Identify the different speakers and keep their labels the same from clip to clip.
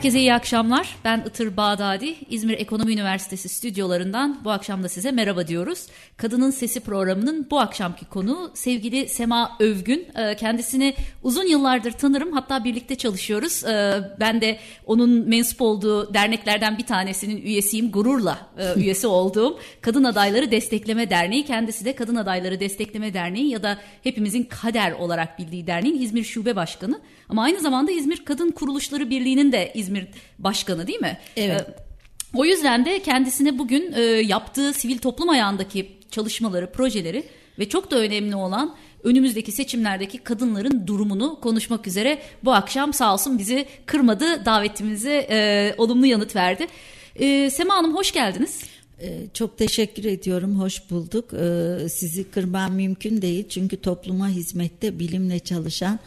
Speaker 1: Herkese iyi akşamlar. Ben Itır Bağdadi. İzmir Ekonomi Üniversitesi stüdyolarından bu akşam da size merhaba diyoruz. Kadının Sesi programının bu akşamki konu sevgili Sema Övgün. Ee, kendisini uzun yıllardır tanırım. Hatta birlikte çalışıyoruz. Ee, ben de onun mensup olduğu derneklerden bir tanesinin üyesiyim. Gururla e, üyesi olduğum Kadın Adayları Destekleme Derneği. Kendisi de Kadın Adayları Destekleme Derneği ya da hepimizin kader olarak bildiği derneğin İzmir Şube Başkanı. Ama aynı zamanda İzmir Kadın Kuruluşları Birliği'nin de İzmir Başkanı değil mi?
Speaker 2: Evet.
Speaker 1: Ee, o yüzden de kendisine bugün e, yaptığı sivil toplum ayağındaki çalışmaları, projeleri ve çok da önemli olan önümüzdeki seçimlerdeki kadınların durumunu konuşmak üzere bu akşam sağ olsun bizi kırmadı, davetimize e, olumlu yanıt verdi. E, Sema Hanım hoş geldiniz.
Speaker 2: Ee, çok teşekkür ediyorum, hoş bulduk. Sizi kırmam mümkün değil çünkü topluma hizmette bilimle çalışan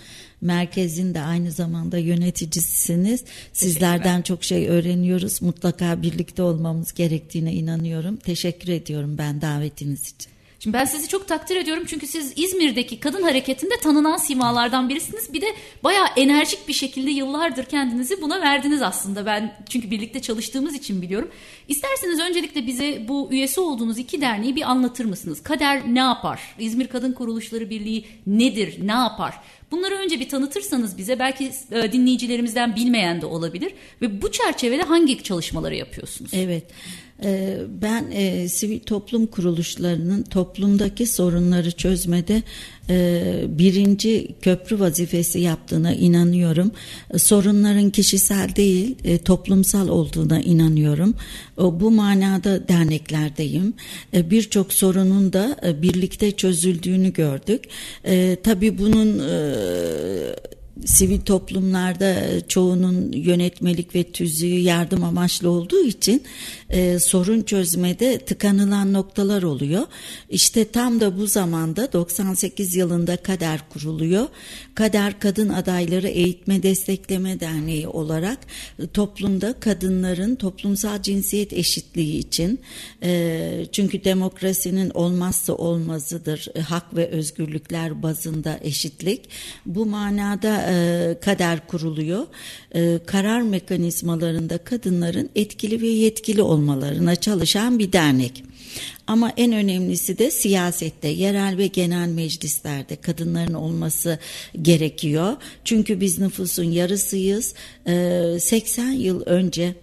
Speaker 2: merkezin de aynı zamanda yöneticisiniz. Sizlerden çok şey öğreniyoruz. Mutlaka birlikte olmamız gerektiğine inanıyorum. Teşekkür ediyorum ben davetiniz için.
Speaker 1: Şimdi ben sizi çok takdir ediyorum çünkü siz İzmir'deki kadın hareketinde tanınan simalardan birisiniz. Bir de bayağı enerjik bir şekilde yıllardır kendinizi buna verdiniz aslında. Ben çünkü birlikte çalıştığımız için biliyorum. İsterseniz öncelikle bize bu üyesi olduğunuz iki derneği bir anlatır mısınız? Kader ne yapar? İzmir Kadın Kuruluşları Birliği nedir? Ne yapar? Bunları önce bir tanıtırsanız bize belki e, dinleyicilerimizden bilmeyen de olabilir ve bu çerçevede hangi çalışmaları yapıyorsunuz?
Speaker 2: Evet. Ee, ben e, sivil toplum kuruluşlarının toplumdaki sorunları çözmede e, birinci köprü vazifesi yaptığına inanıyorum. Sorunların kişisel değil e, toplumsal olduğuna inanıyorum. Bu manada derneklerdeyim. Birçok sorunun da birlikte çözüldüğünü gördük. Tabii bunun sivil toplumlarda çoğunun yönetmelik ve tüzüğü yardım amaçlı olduğu için e, sorun çözmede tıkanılan noktalar oluyor. İşte tam da bu zamanda 98 yılında Kader kuruluyor. Kader Kadın Adayları Eğitme Destekleme Derneği olarak toplumda kadınların toplumsal cinsiyet eşitliği için e, çünkü demokrasinin olmazsa olmazıdır e, hak ve özgürlükler bazında eşitlik. Bu manada e, kader kuruluyor. E, karar mekanizmalarında kadınların etkili ve yetkili olmalarına çalışan bir dernek. Ama en önemlisi de siyasette, yerel ve genel meclislerde kadınların olması gerekiyor. Çünkü biz nüfusun yarısıyız. E, 80 yıl önce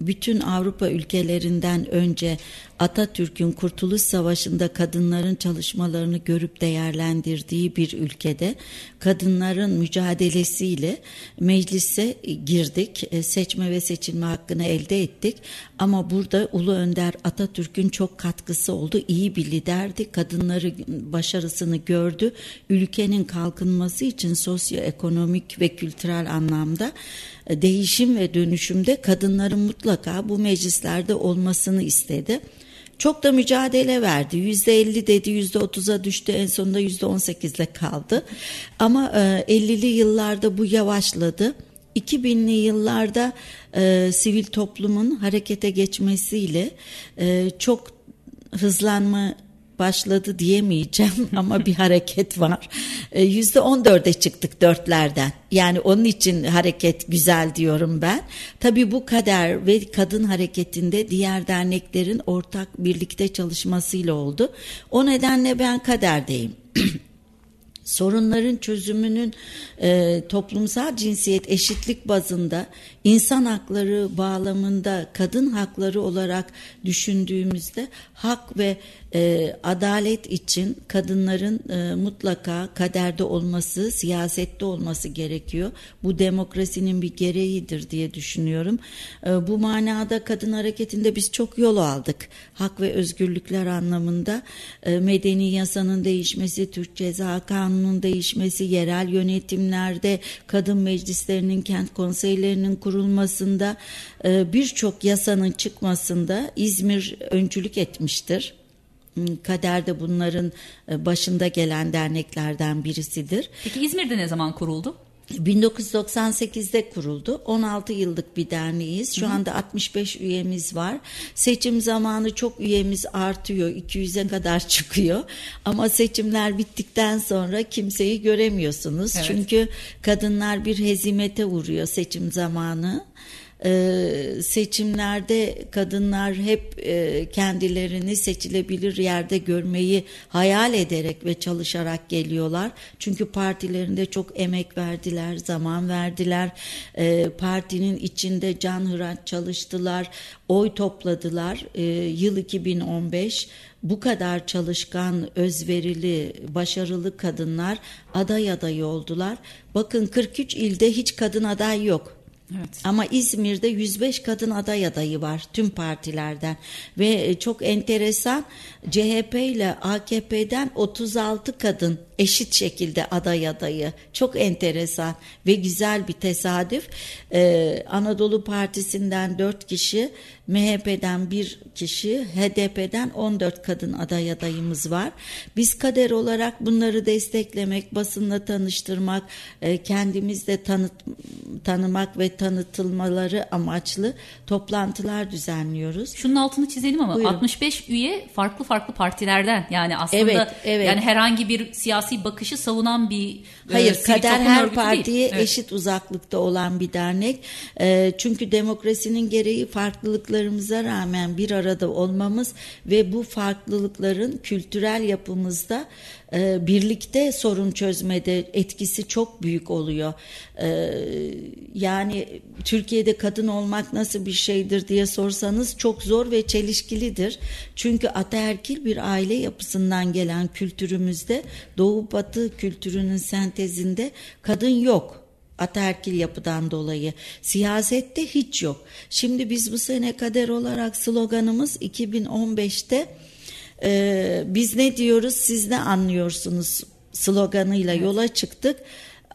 Speaker 2: bütün Avrupa ülkelerinden önce Atatürk'ün Kurtuluş Savaşı'nda kadınların çalışmalarını görüp değerlendirdiği bir ülkede kadınların mücadelesiyle meclise girdik. E, seçme ve seçilme hakkını elde ettik. Ama burada Ulu Önder Atatürk'ün çok katkısı oldu. İyi bir liderdi. Kadınları başarısını gördü. Ülkenin kalkınması için sosyoekonomik ve kültürel anlamda e, değişim ve dönüşümde kadınların mutlaka bu meclislerde olmasını istedi. Çok da mücadele verdi. Yüzde elli dedi, yüzde otuza düştü. En sonunda yüzde on sekizle kaldı. Ama e, 50'li yıllarda bu yavaşladı. 2000'li yıllarda e, sivil toplumun harekete geçmesiyle e, çok hızlanma başladı diyemeyeceğim ama bir hareket var. E, yüzde on dörde çıktık dörtlerden. Yani onun için hareket güzel diyorum ben. Tabii bu kader ve kadın hareketinde diğer derneklerin ortak birlikte çalışmasıyla oldu. O nedenle ben kaderdeyim. sorunların çözümünün e, toplumsal cinsiyet eşitlik bazında insan hakları bağlamında kadın hakları olarak düşündüğümüzde hak ve e, adalet için kadınların e, mutlaka kaderde olması, siyasette olması gerekiyor. Bu demokrasinin bir gereğidir diye düşünüyorum. E, bu manada kadın hareketinde biz çok yol aldık. Hak ve özgürlükler anlamında e, medeni yasanın değişmesi, Türk Ceza Kanunu'nun değişmesi, yerel yönetimlerde kadın meclislerinin, kent konseylerinin kurulmasında e, birçok yasanın çıkmasında İzmir öncülük etmiştir. Hmm, Kader de bunların e, başında gelen derneklerden birisidir.
Speaker 1: Peki İzmir'de ne zaman kuruldu?
Speaker 2: 1998'de kuruldu. 16 yıllık bir derneğiz. Şu anda 65 üyemiz var. Seçim zamanı çok üyemiz artıyor. 200'e kadar çıkıyor. Ama seçimler bittikten sonra kimseyi göremiyorsunuz. Evet. Çünkü kadınlar bir hezimete uğruyor seçim zamanı e, seçimlerde kadınlar hep e, kendilerini seçilebilir yerde görmeyi hayal ederek ve çalışarak geliyorlar. Çünkü partilerinde çok emek verdiler, zaman verdiler. E, partinin içinde canhıraç çalıştılar, oy topladılar. E, yıl 2015 bu kadar çalışkan, özverili, başarılı kadınlar aday adayı oldular. Bakın 43 ilde hiç kadın aday yok. Evet. Ama İzmir'de 105 kadın aday adayı var tüm partilerden ve e, çok enteresan CHP ile AKP'den 36 kadın eşit şekilde aday adayı. Çok enteresan ve güzel bir tesadüf. Ee, Anadolu Partisi'nden 4 kişi, MHP'den 1 kişi, HDP'den 14 kadın aday adayımız var. Biz kader olarak bunları desteklemek, basınla tanıştırmak, e, kendimizde tanıt, tanımak ve tanıtılmaları amaçlı toplantılar düzenliyoruz.
Speaker 1: Şunun altını çizelim ama Buyurun. 65 üye farklı farklı partilerden yani aslında evet, evet. yani herhangi bir siyasi siyasi bakışı savunan bir
Speaker 2: Hayır, e, kader her partiye evet. eşit uzaklıkta olan bir dernek. E, çünkü demokrasinin gereği farklılıklarımıza rağmen bir arada olmamız ve bu farklılıkların kültürel yapımızda e, birlikte sorun çözmede etkisi çok büyük oluyor. E, yani Türkiye'de kadın olmak nasıl bir şeydir diye sorsanız çok zor ve çelişkilidir. Çünkü ataerkil bir aile yapısından gelen kültürümüzde Doğu Batı kültürünün sentezinde kadın yok ataerkil yapıdan dolayı siyasette hiç yok. Şimdi biz bu sene kader olarak sloganımız 2015'te e, biz ne diyoruz siz ne anlıyorsunuz sloganıyla yola çıktık.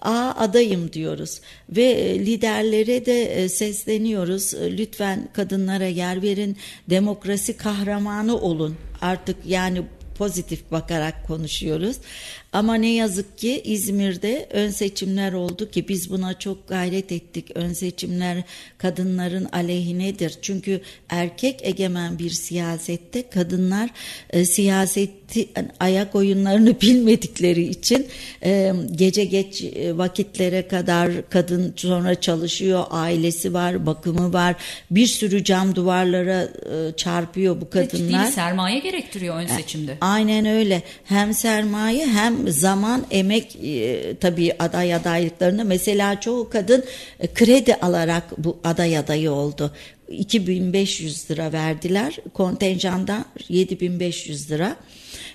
Speaker 2: A adayım diyoruz ve e, liderlere de e, sesleniyoruz. E, lütfen kadınlara yer verin. Demokrasi kahramanı olun. Artık yani pozitif bakarak konuşuyoruz. Ama ne yazık ki İzmir'de ön seçimler oldu ki biz buna çok gayret ettik. Ön seçimler kadınların aleyhinedir. Çünkü erkek egemen bir siyasette kadınlar e, siyaseti ayak oyunlarını bilmedikleri için e, gece geç e, vakitlere kadar kadın sonra çalışıyor, ailesi var, bakımı var. Bir sürü cam duvarlara e, çarpıyor bu kadınlar. Ciddi
Speaker 1: sermaye gerektiriyor ön seçimde.
Speaker 2: Aynen öyle. Hem sermaye hem zaman, emek e, tabii aday adaylıklarını mesela çoğu kadın e, kredi alarak bu aday adayı oldu. 2500 lira verdiler. Kontenjanda 7500 lira.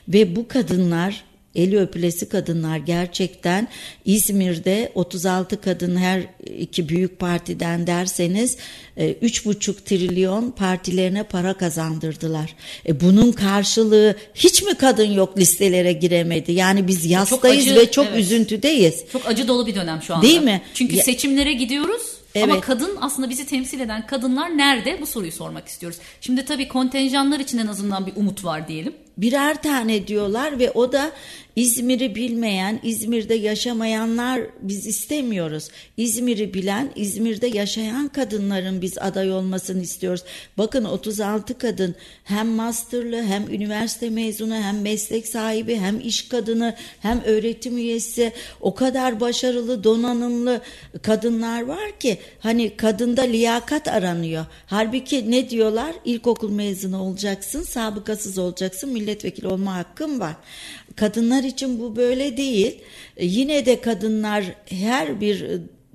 Speaker 2: Ve bu kadınlar eli öpülesi kadınlar gerçekten İzmir'de 36 kadın her iki büyük partiden derseniz 3,5 e, trilyon partilerine para kazandırdılar. E bunun karşılığı hiç mi kadın yok listelere giremedi? Yani biz yastayız çok acı, ve çok evet. üzüntüdeyiz.
Speaker 1: Çok acı dolu bir dönem şu anda.
Speaker 2: Değil mi?
Speaker 1: Çünkü ya, seçimlere gidiyoruz. Evet. Ama kadın aslında bizi temsil eden kadınlar nerede? Bu soruyu sormak istiyoruz. Şimdi tabii kontenjanlar için en azından bir umut var diyelim
Speaker 2: birer tane diyorlar ve o da İzmir'i bilmeyen, İzmir'de yaşamayanlar biz istemiyoruz. İzmir'i bilen, İzmir'de yaşayan kadınların biz aday olmasını istiyoruz. Bakın 36 kadın hem masterlı hem üniversite mezunu hem meslek sahibi hem iş kadını hem öğretim üyesi o kadar başarılı donanımlı kadınlar var ki hani kadında liyakat aranıyor. Halbuki ne diyorlar? İlkokul mezunu olacaksın, sabıkasız olacaksın, milletvekili olma hakkın var. Kadınlar için bu böyle değil. E, yine de kadınlar her bir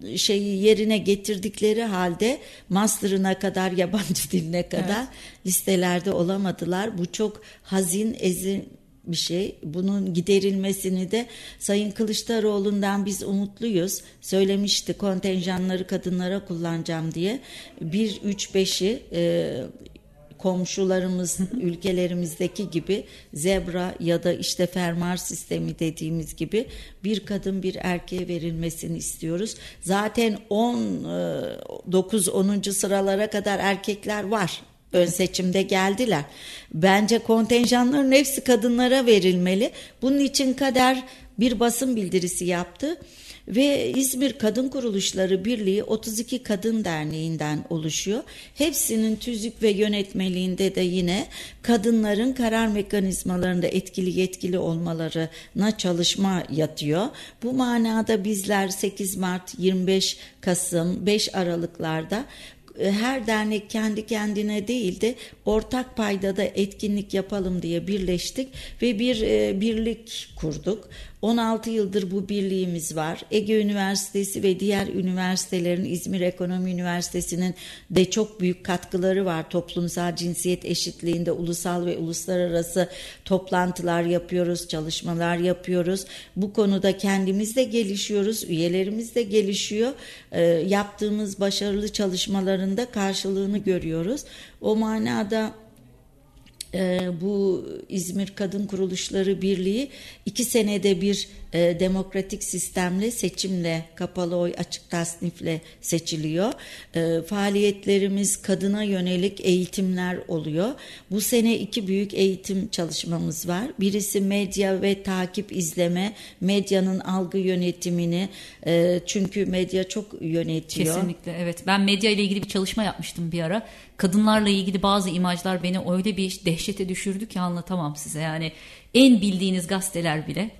Speaker 2: e, şeyi yerine getirdikleri halde master'ına kadar yabancı diline kadar evet. listelerde olamadılar. Bu çok hazin ezin bir şey. Bunun giderilmesini de Sayın Kılıçdaroğlu'ndan biz umutluyuz. Söylemişti kontenjanları kadınlara kullanacağım diye. 1 3 5'i komşularımız ülkelerimizdeki gibi zebra ya da işte fermar sistemi dediğimiz gibi bir kadın bir erkeğe verilmesini istiyoruz. Zaten 10 9 10. sıralara kadar erkekler var. Ön seçimde geldiler. Bence kontenjanların hepsi kadınlara verilmeli. Bunun için kader bir basın bildirisi yaptı Ve İzmir Kadın Kuruluşları Birliği 32 Kadın Derneği'nden oluşuyor. Hepsinin tüzük ve yönetmeliğinde de yine kadınların karar mekanizmalarında etkili yetkili olmalarına çalışma yatıyor. Bu manada bizler 8 Mart, 25 Kasım, 5 Aralıklarda e, her dernek kendi kendine değil de ortak paydada etkinlik yapalım diye birleştik ve bir e, birlik kurduk. 16 yıldır bu birliğimiz var. Ege Üniversitesi ve diğer üniversitelerin İzmir Ekonomi Üniversitesi'nin de çok büyük katkıları var. Toplumsal cinsiyet eşitliğinde ulusal ve uluslararası toplantılar yapıyoruz, çalışmalar yapıyoruz. Bu konuda kendimiz de gelişiyoruz, üyelerimiz de gelişiyor. E, yaptığımız başarılı çalışmalarında karşılığını görüyoruz. O manada e, bu İzmir Kadın Kuruluşları Birliği iki senede bir e, demokratik sistemle seçimle kapalı oy açık tasnifle seçiliyor. E, faaliyetlerimiz kadına yönelik eğitimler oluyor. Bu sene iki büyük eğitim çalışmamız var. Birisi medya ve takip izleme, medyanın algı yönetimini e, çünkü medya çok yönetiyor.
Speaker 1: Kesinlikle evet. Ben medya ile ilgili bir çalışma yapmıştım bir ara. Kadınlarla ilgili bazı imajlar beni öyle bir dehşete düşürdü ki anlatamam size. Yani en bildiğiniz gazeteler bile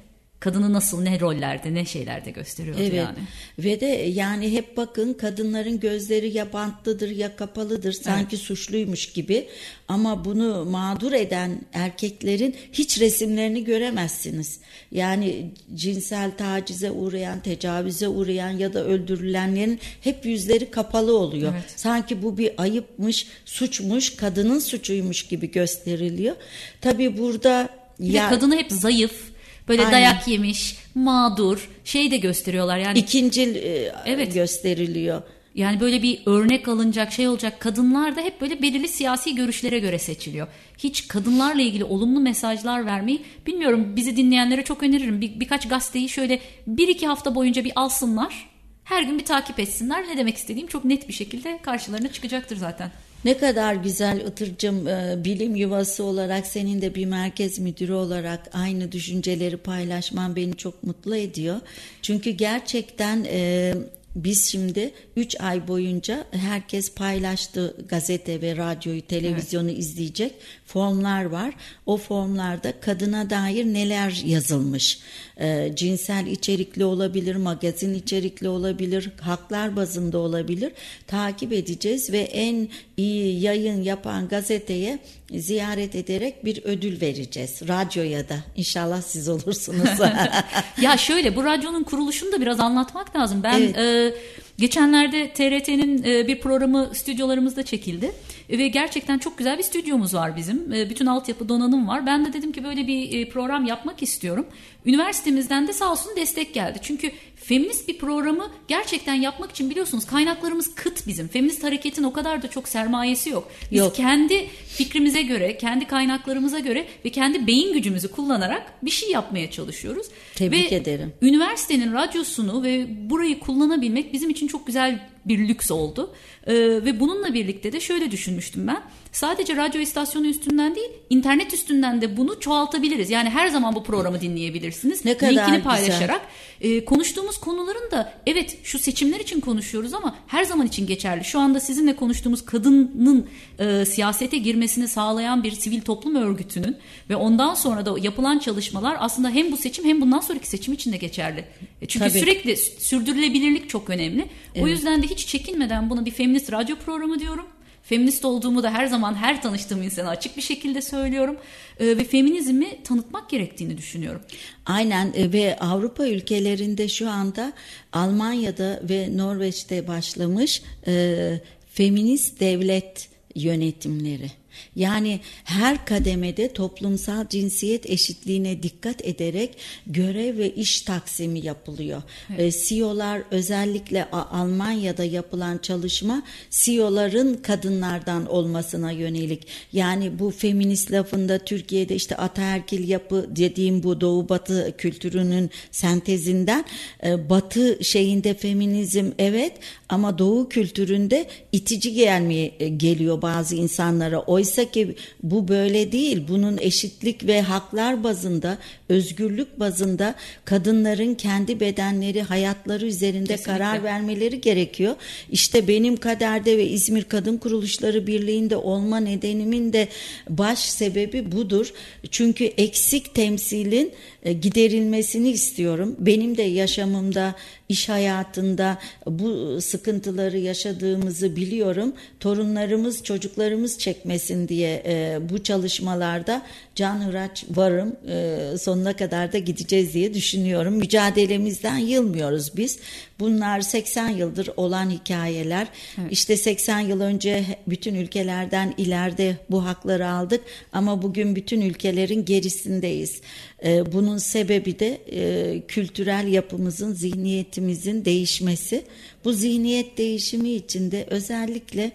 Speaker 1: kadını nasıl ne rollerde ne şeylerde gösteriyordu
Speaker 2: evet.
Speaker 1: yani.
Speaker 2: Ve de yani hep bakın kadınların gözleri ya bantlıdır ya kapalıdır sanki evet. suçluymuş gibi ama bunu mağdur eden erkeklerin hiç resimlerini göremezsiniz. Yani cinsel tacize uğrayan, tecavüze uğrayan ya da öldürülenlerin hep yüzleri kapalı oluyor. Evet. Sanki bu bir ayıpmış, suçmuş, kadının suçuymuş gibi gösteriliyor. Tabii burada
Speaker 1: bir ya, kadını hep zayıf, Böyle Aynen. dayak yemiş, mağdur şey de gösteriyorlar yani.
Speaker 2: İkincil e, evet. gösteriliyor.
Speaker 1: Yani böyle bir örnek alınacak şey olacak kadınlar da hep böyle belirli siyasi görüşlere göre seçiliyor. Hiç kadınlarla ilgili olumlu mesajlar vermeyi bilmiyorum bizi dinleyenlere çok öneririm. Bir, birkaç gazeteyi şöyle bir iki hafta boyunca bir alsınlar. Her gün bir takip etsinler. Ne demek istediğim çok net bir şekilde karşılarına çıkacaktır zaten.
Speaker 2: Ne kadar güzel Itırcım e, bilim yuvası olarak senin de bir merkez müdürü olarak aynı düşünceleri paylaşman beni çok mutlu ediyor. Çünkü gerçekten e, biz şimdi 3 ay boyunca herkes paylaştı gazete ve radyoyu, televizyonu evet. izleyecek formlar var. O formlarda kadına dair neler yazılmış. E, cinsel içerikli olabilir, magazin içerikli olabilir, haklar bazında olabilir. Takip edeceğiz ve en iyi yayın yapan gazeteye ziyaret ederek bir ödül vereceğiz. Radyoya da inşallah siz olursunuz.
Speaker 1: ya şöyle bu radyonun kuruluşunu da biraz anlatmak lazım. Ben evet. e, geçenlerde TRT'nin e, bir programı stüdyolarımızda çekildi. Ve gerçekten çok güzel bir stüdyomuz var bizim. E, bütün altyapı donanım var. Ben de dedim ki böyle bir e, program yapmak istiyorum. Üniversitemizden de sağ olsun destek geldi. Çünkü feminist bir programı gerçekten yapmak için biliyorsunuz kaynaklarımız kıt bizim. Feminist hareketin o kadar da çok sermayesi yok. Biz yok. kendi fikrimize göre, kendi kaynaklarımıza göre ve kendi beyin gücümüzü kullanarak bir şey yapmaya çalışıyoruz.
Speaker 2: Tebrik ve ederim.
Speaker 1: Üniversitenin radyosunu ve burayı kullanabilmek bizim için çok güzel bir lüks oldu. Ee, ve bununla birlikte de şöyle düşünmüştüm ben. Sadece radyo istasyonu üstünden değil, internet üstünden de bunu çoğaltabiliriz. Yani her zaman bu programı dinleyebilirsiniz. Ne kadar Linkini paylaşarak. E, konuştuğumuz konuların da evet şu seçimler için konuşuyoruz ama her zaman için geçerli. Şu anda sizinle konuştuğumuz kadının e, siyasete girmesini sağlayan bir sivil toplum örgütünün ve ondan sonra da yapılan çalışmalar aslında hem bu seçim hem bundan sonraki seçim için de geçerli. E, çünkü Tabii. sürekli sürdürülebilirlik çok önemli. Evet. O yüzden de hiç çekinmeden buna bir feminist radyo programı diyorum. Feminist olduğumu da her zaman her tanıştığım insana açık bir şekilde söylüyorum e, ve feminizmi tanıtmak gerektiğini düşünüyorum.
Speaker 2: Aynen e, ve Avrupa ülkelerinde şu anda Almanya'da ve Norveç'te başlamış e, feminist devlet yönetimleri. Yani her kademede toplumsal cinsiyet eşitliğine dikkat ederek görev ve iş taksimi yapılıyor. Evet. E, CEO'lar özellikle Almanya'da yapılan çalışma CEO'ların kadınlardan olmasına yönelik. Yani bu feminist lafında Türkiye'de işte ataerkil yapı dediğim bu doğu batı kültürünün sentezinden e, batı şeyinde feminizm evet ama doğu kültüründe itici gelmeye e, geliyor bazı insanlara. Oysa ki bu böyle değil. Bunun eşitlik ve haklar bazında özgürlük bazında kadınların kendi bedenleri, hayatları üzerinde Kesinlikle. karar vermeleri gerekiyor. İşte benim kaderde ve İzmir Kadın Kuruluşları Birliği'nde olma nedenimin de baş sebebi budur. Çünkü eksik temsilin e, giderilmesini istiyorum. Benim de yaşamımda, iş hayatında bu sıkıntıları yaşadığımızı biliyorum. Torunlarımız, çocuklarımız çekmesin diye e, bu çalışmalarda can hıraç varım. E, sonuna kadar da gideceğiz diye düşünüyorum. Mücadelemizden yılmıyoruz biz. Bunlar 80 yıldır olan hikayeler. Evet. İşte 80 yıl önce bütün ülkelerden ileride bu hakları aldık ama bugün bütün ülkelerin gerisindeyiz. E, bunun sebebi de e, kültürel yapımızın, zihniyetimizin değişmesi. Bu zihniyet değişimi içinde özellikle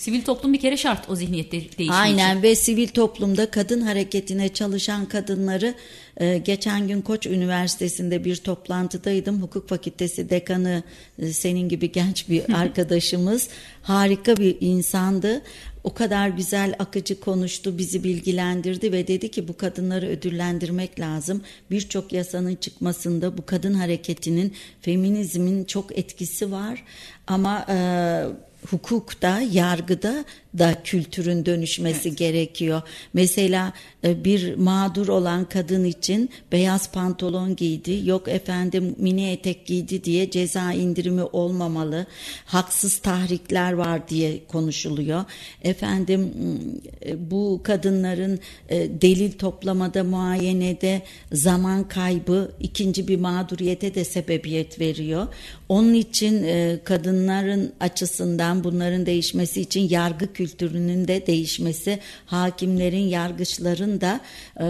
Speaker 1: Sivil toplum bir kere şart o zihniyet değişimi
Speaker 2: Aynen
Speaker 1: için.
Speaker 2: ve sivil toplumda kadın hareketine çalışan kadınları e, geçen gün Koç Üniversitesi'nde bir toplantıdaydım. Hukuk Fakültesi dekanı e, senin gibi genç bir arkadaşımız harika bir insandı. O kadar güzel akıcı konuştu, bizi bilgilendirdi ve dedi ki bu kadınları ödüllendirmek lazım. Birçok yasanın çıkmasında bu kadın hareketinin, feminizmin çok etkisi var. Ama e, hukukta, yargıda da kültürün dönüşmesi evet. gerekiyor. Mesela e, bir mağdur olan kadın için beyaz pantolon giydi, yok efendim mini etek giydi diye ceza indirimi olmamalı. Haksız tahrikler var diye konuşuluyor. Efendim e, bu kadınların e, delil toplamada, muayenede zaman kaybı ikinci bir mağduriyete de sebebiyet veriyor. Onun için kadınların açısından bunların değişmesi için yargı kültürünün de değişmesi, hakimlerin, yargıçların da e,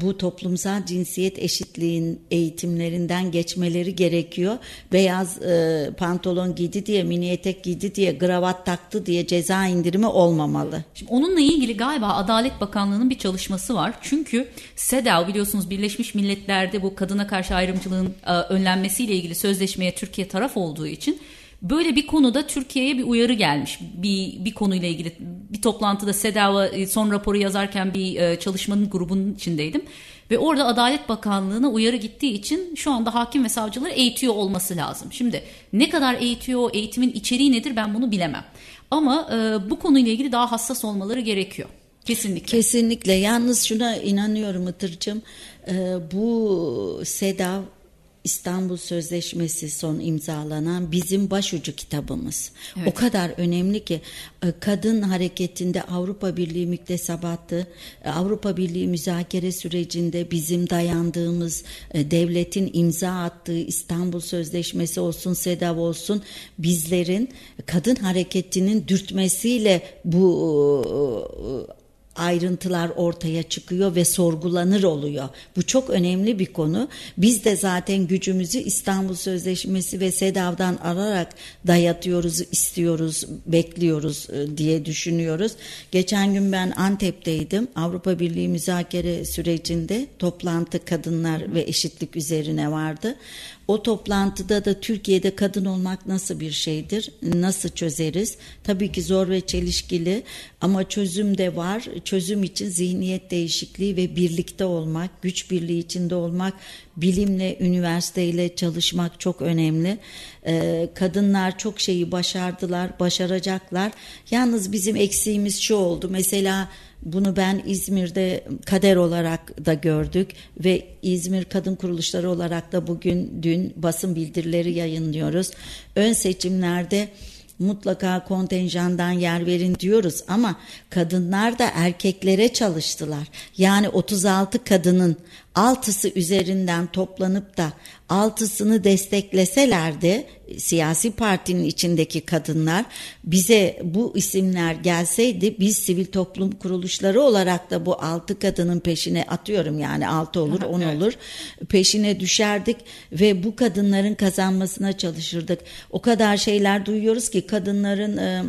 Speaker 2: bu toplumsal cinsiyet eşitliğin eğitimlerinden geçmeleri gerekiyor. Beyaz e, pantolon giydi diye, mini etek giydi diye, kravat taktı diye ceza indirimi olmamalı.
Speaker 1: Şimdi onunla ilgili galiba Adalet Bakanlığı'nın bir çalışması var. Çünkü SEDAV biliyorsunuz Birleşmiş Milletler'de bu kadına karşı ayrımcılığın e, önlenmesiyle ilgili sözleşmeye Türkiye taraf olduğu için Böyle bir konuda Türkiye'ye bir uyarı gelmiş. Bir, bir konuyla ilgili bir toplantıda SEDAV'a e, son raporu yazarken bir e, çalışmanın grubunun içindeydim. Ve orada Adalet Bakanlığı'na uyarı gittiği için şu anda hakim ve savcıları eğitiyor olması lazım. Şimdi ne kadar eğitiyor, eğitimin içeriği nedir ben bunu bilemem. Ama e, bu konuyla ilgili daha hassas olmaları gerekiyor. Kesinlikle.
Speaker 2: Kesinlikle. Yalnız şuna inanıyorum Itır'cığım. E, bu SEDAV İstanbul Sözleşmesi son imzalanan bizim başucu kitabımız. Evet. O kadar önemli ki e, kadın hareketinde Avrupa Birliği müktesebatı, e, Avrupa Birliği müzakere sürecinde bizim dayandığımız e, devletin imza attığı İstanbul Sözleşmesi olsun, SEDAV olsun bizlerin kadın hareketinin dürtmesiyle bu ayrıntılar ortaya çıkıyor ve sorgulanır oluyor. Bu çok önemli bir konu. Biz de zaten gücümüzü İstanbul Sözleşmesi ve SEDAV'dan alarak dayatıyoruz, istiyoruz, bekliyoruz e, diye düşünüyoruz. Geçen gün ben Antep'teydim. Avrupa Birliği müzakere sürecinde toplantı kadınlar ve eşitlik üzerine vardı. O toplantıda da Türkiye'de kadın olmak nasıl bir şeydir? Nasıl çözeriz? Tabii ki zor ve çelişkili ama çözüm de var. Çözüm için zihniyet değişikliği ve birlikte olmak, güç birliği içinde olmak, bilimle, üniversiteyle çalışmak çok önemli. Ee, kadınlar çok şeyi başardılar, başaracaklar. Yalnız bizim eksiğimiz şu oldu. Mesela bunu ben İzmir'de kader olarak da gördük ve İzmir Kadın Kuruluşları olarak da bugün dün basın bildirileri yayınlıyoruz. Ön seçimlerde mutlaka kontenjandan yer verin diyoruz ama kadınlar da erkeklere çalıştılar. Yani 36 kadının altısı üzerinden toplanıp da altısını destekleselerdi siyasi partinin içindeki kadınlar bize bu isimler gelseydi biz sivil toplum kuruluşları olarak da bu altı kadının peşine atıyorum yani altı olur on evet. olur peşine düşerdik ve bu kadınların kazanmasına çalışırdık. O kadar şeyler duyuyoruz ki kadınların e,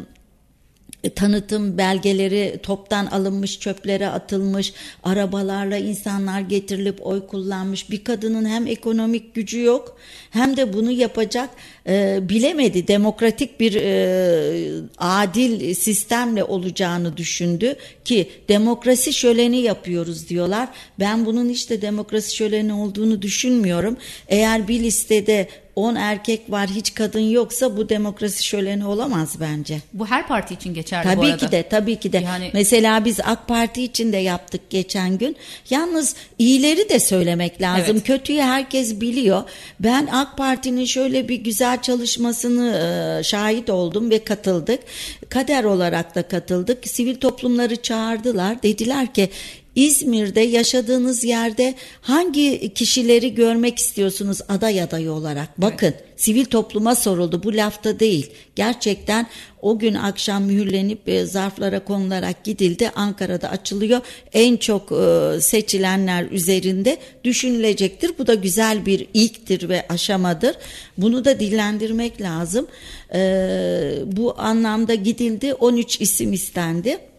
Speaker 2: tanıtım belgeleri toptan alınmış çöplere atılmış arabalarla insanlar getirilip oy kullanmış. Bir kadının hem ekonomik gücü yok hem de bunu yapacak e, bilemedi. Demokratik bir e, adil sistemle olacağını düşündü ki demokrasi şöleni yapıyoruz diyorlar. Ben bunun işte demokrasi şöleni olduğunu düşünmüyorum. Eğer bir listede 10 erkek var hiç kadın yoksa bu demokrasi şöleni olamaz bence.
Speaker 1: Bu her parti için geçerli
Speaker 2: tabii
Speaker 1: bu arada.
Speaker 2: Tabii ki de tabii ki de. Yani... Mesela biz AK Parti için de yaptık geçen gün. Yalnız iyileri de söylemek lazım. Evet. Kötüyü herkes biliyor. Ben AK Parti'nin şöyle bir güzel çalışmasını e, şahit oldum ve katıldık. Kader olarak da katıldık. Sivil toplumları çağırdılar. Dediler ki İzmir'de yaşadığınız yerde hangi kişileri görmek istiyorsunuz aday adayı olarak? Bakın evet. sivil topluma soruldu bu lafta değil. Gerçekten o gün akşam mühürlenip e, zarflara konularak gidildi. Ankara'da açılıyor. En çok e, seçilenler üzerinde düşünülecektir. Bu da güzel bir ilktir ve aşamadır. Bunu da dillendirmek lazım. E, bu anlamda gidildi. 13 isim istendi.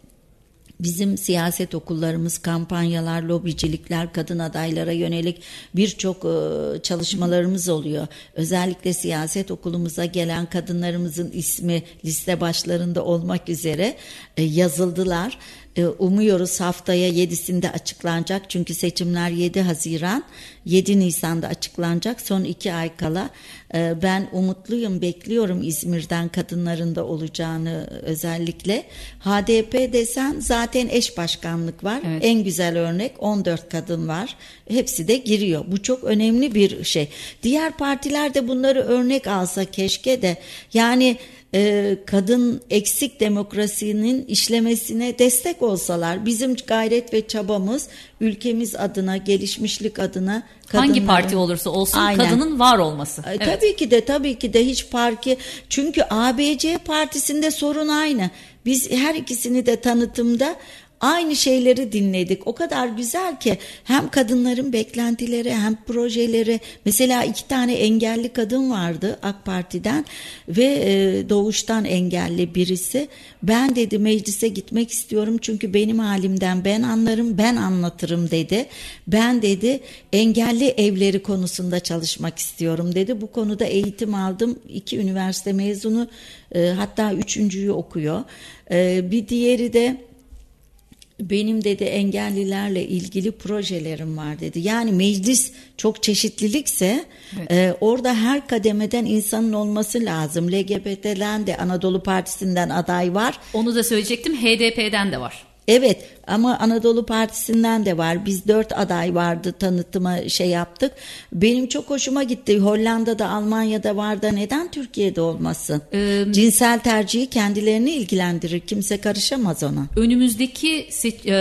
Speaker 2: Bizim siyaset okullarımız, kampanyalar, lobicilikler, kadın adaylara yönelik birçok e, çalışmalarımız oluyor. Özellikle siyaset okulumuza gelen kadınlarımızın ismi liste başlarında olmak üzere e, yazıldılar. E, umuyoruz haftaya 7'sinde açıklanacak. Çünkü seçimler 7 Haziran 7 Nisan'da açıklanacak. Son iki ay kala e, ben umutluyum bekliyorum İzmir'den kadınların da olacağını özellikle. HDP desen zaten eş başkanlık var. Evet. en güzel örnek 14 kadın var. Hepsi de giriyor. Bu çok önemli bir şey. Diğer partiler de bunları örnek alsa keşke de. Yani e, kadın eksik demokrasinin işlemesine destek olsalar bizim gayret ve çabamız ülkemiz adına gelişmişlik adına
Speaker 1: hangi parti olursa olsun Aynen. kadının var olması.
Speaker 2: E, evet. Tabii ki de tabii ki de hiç parti çünkü ABC partisinde sorun aynı. Biz her ikisini de tanıtımda Aynı şeyleri dinledik. O kadar güzel ki hem kadınların beklentileri hem projeleri. Mesela iki tane engelli kadın vardı AK Parti'den ve e, doğuştan engelli birisi. Ben dedi meclise gitmek istiyorum çünkü benim halimden ben anlarım ben anlatırım dedi. Ben dedi engelli evleri konusunda çalışmak istiyorum dedi. Bu konuda eğitim aldım. İki üniversite mezunu e, hatta üçüncüyü okuyor. E, bir diğeri de benim dedi engellilerle ilgili projelerim var dedi. Yani meclis çok çeşitlilikse evet. e, orada her kademeden insanın olması lazım. LGBT'den de Anadolu Partisi'nden aday var.
Speaker 1: Onu da söyleyecektim HDP'den de var.
Speaker 2: Evet ama Anadolu Partisi'nden de var. Biz dört aday vardı tanıtıma şey yaptık. Benim çok hoşuma gitti. Hollanda'da, Almanya'da var da neden Türkiye'de olmasın? Ee, Cinsel tercihi kendilerini ilgilendirir. Kimse karışamaz ona.
Speaker 1: Önümüzdeki e,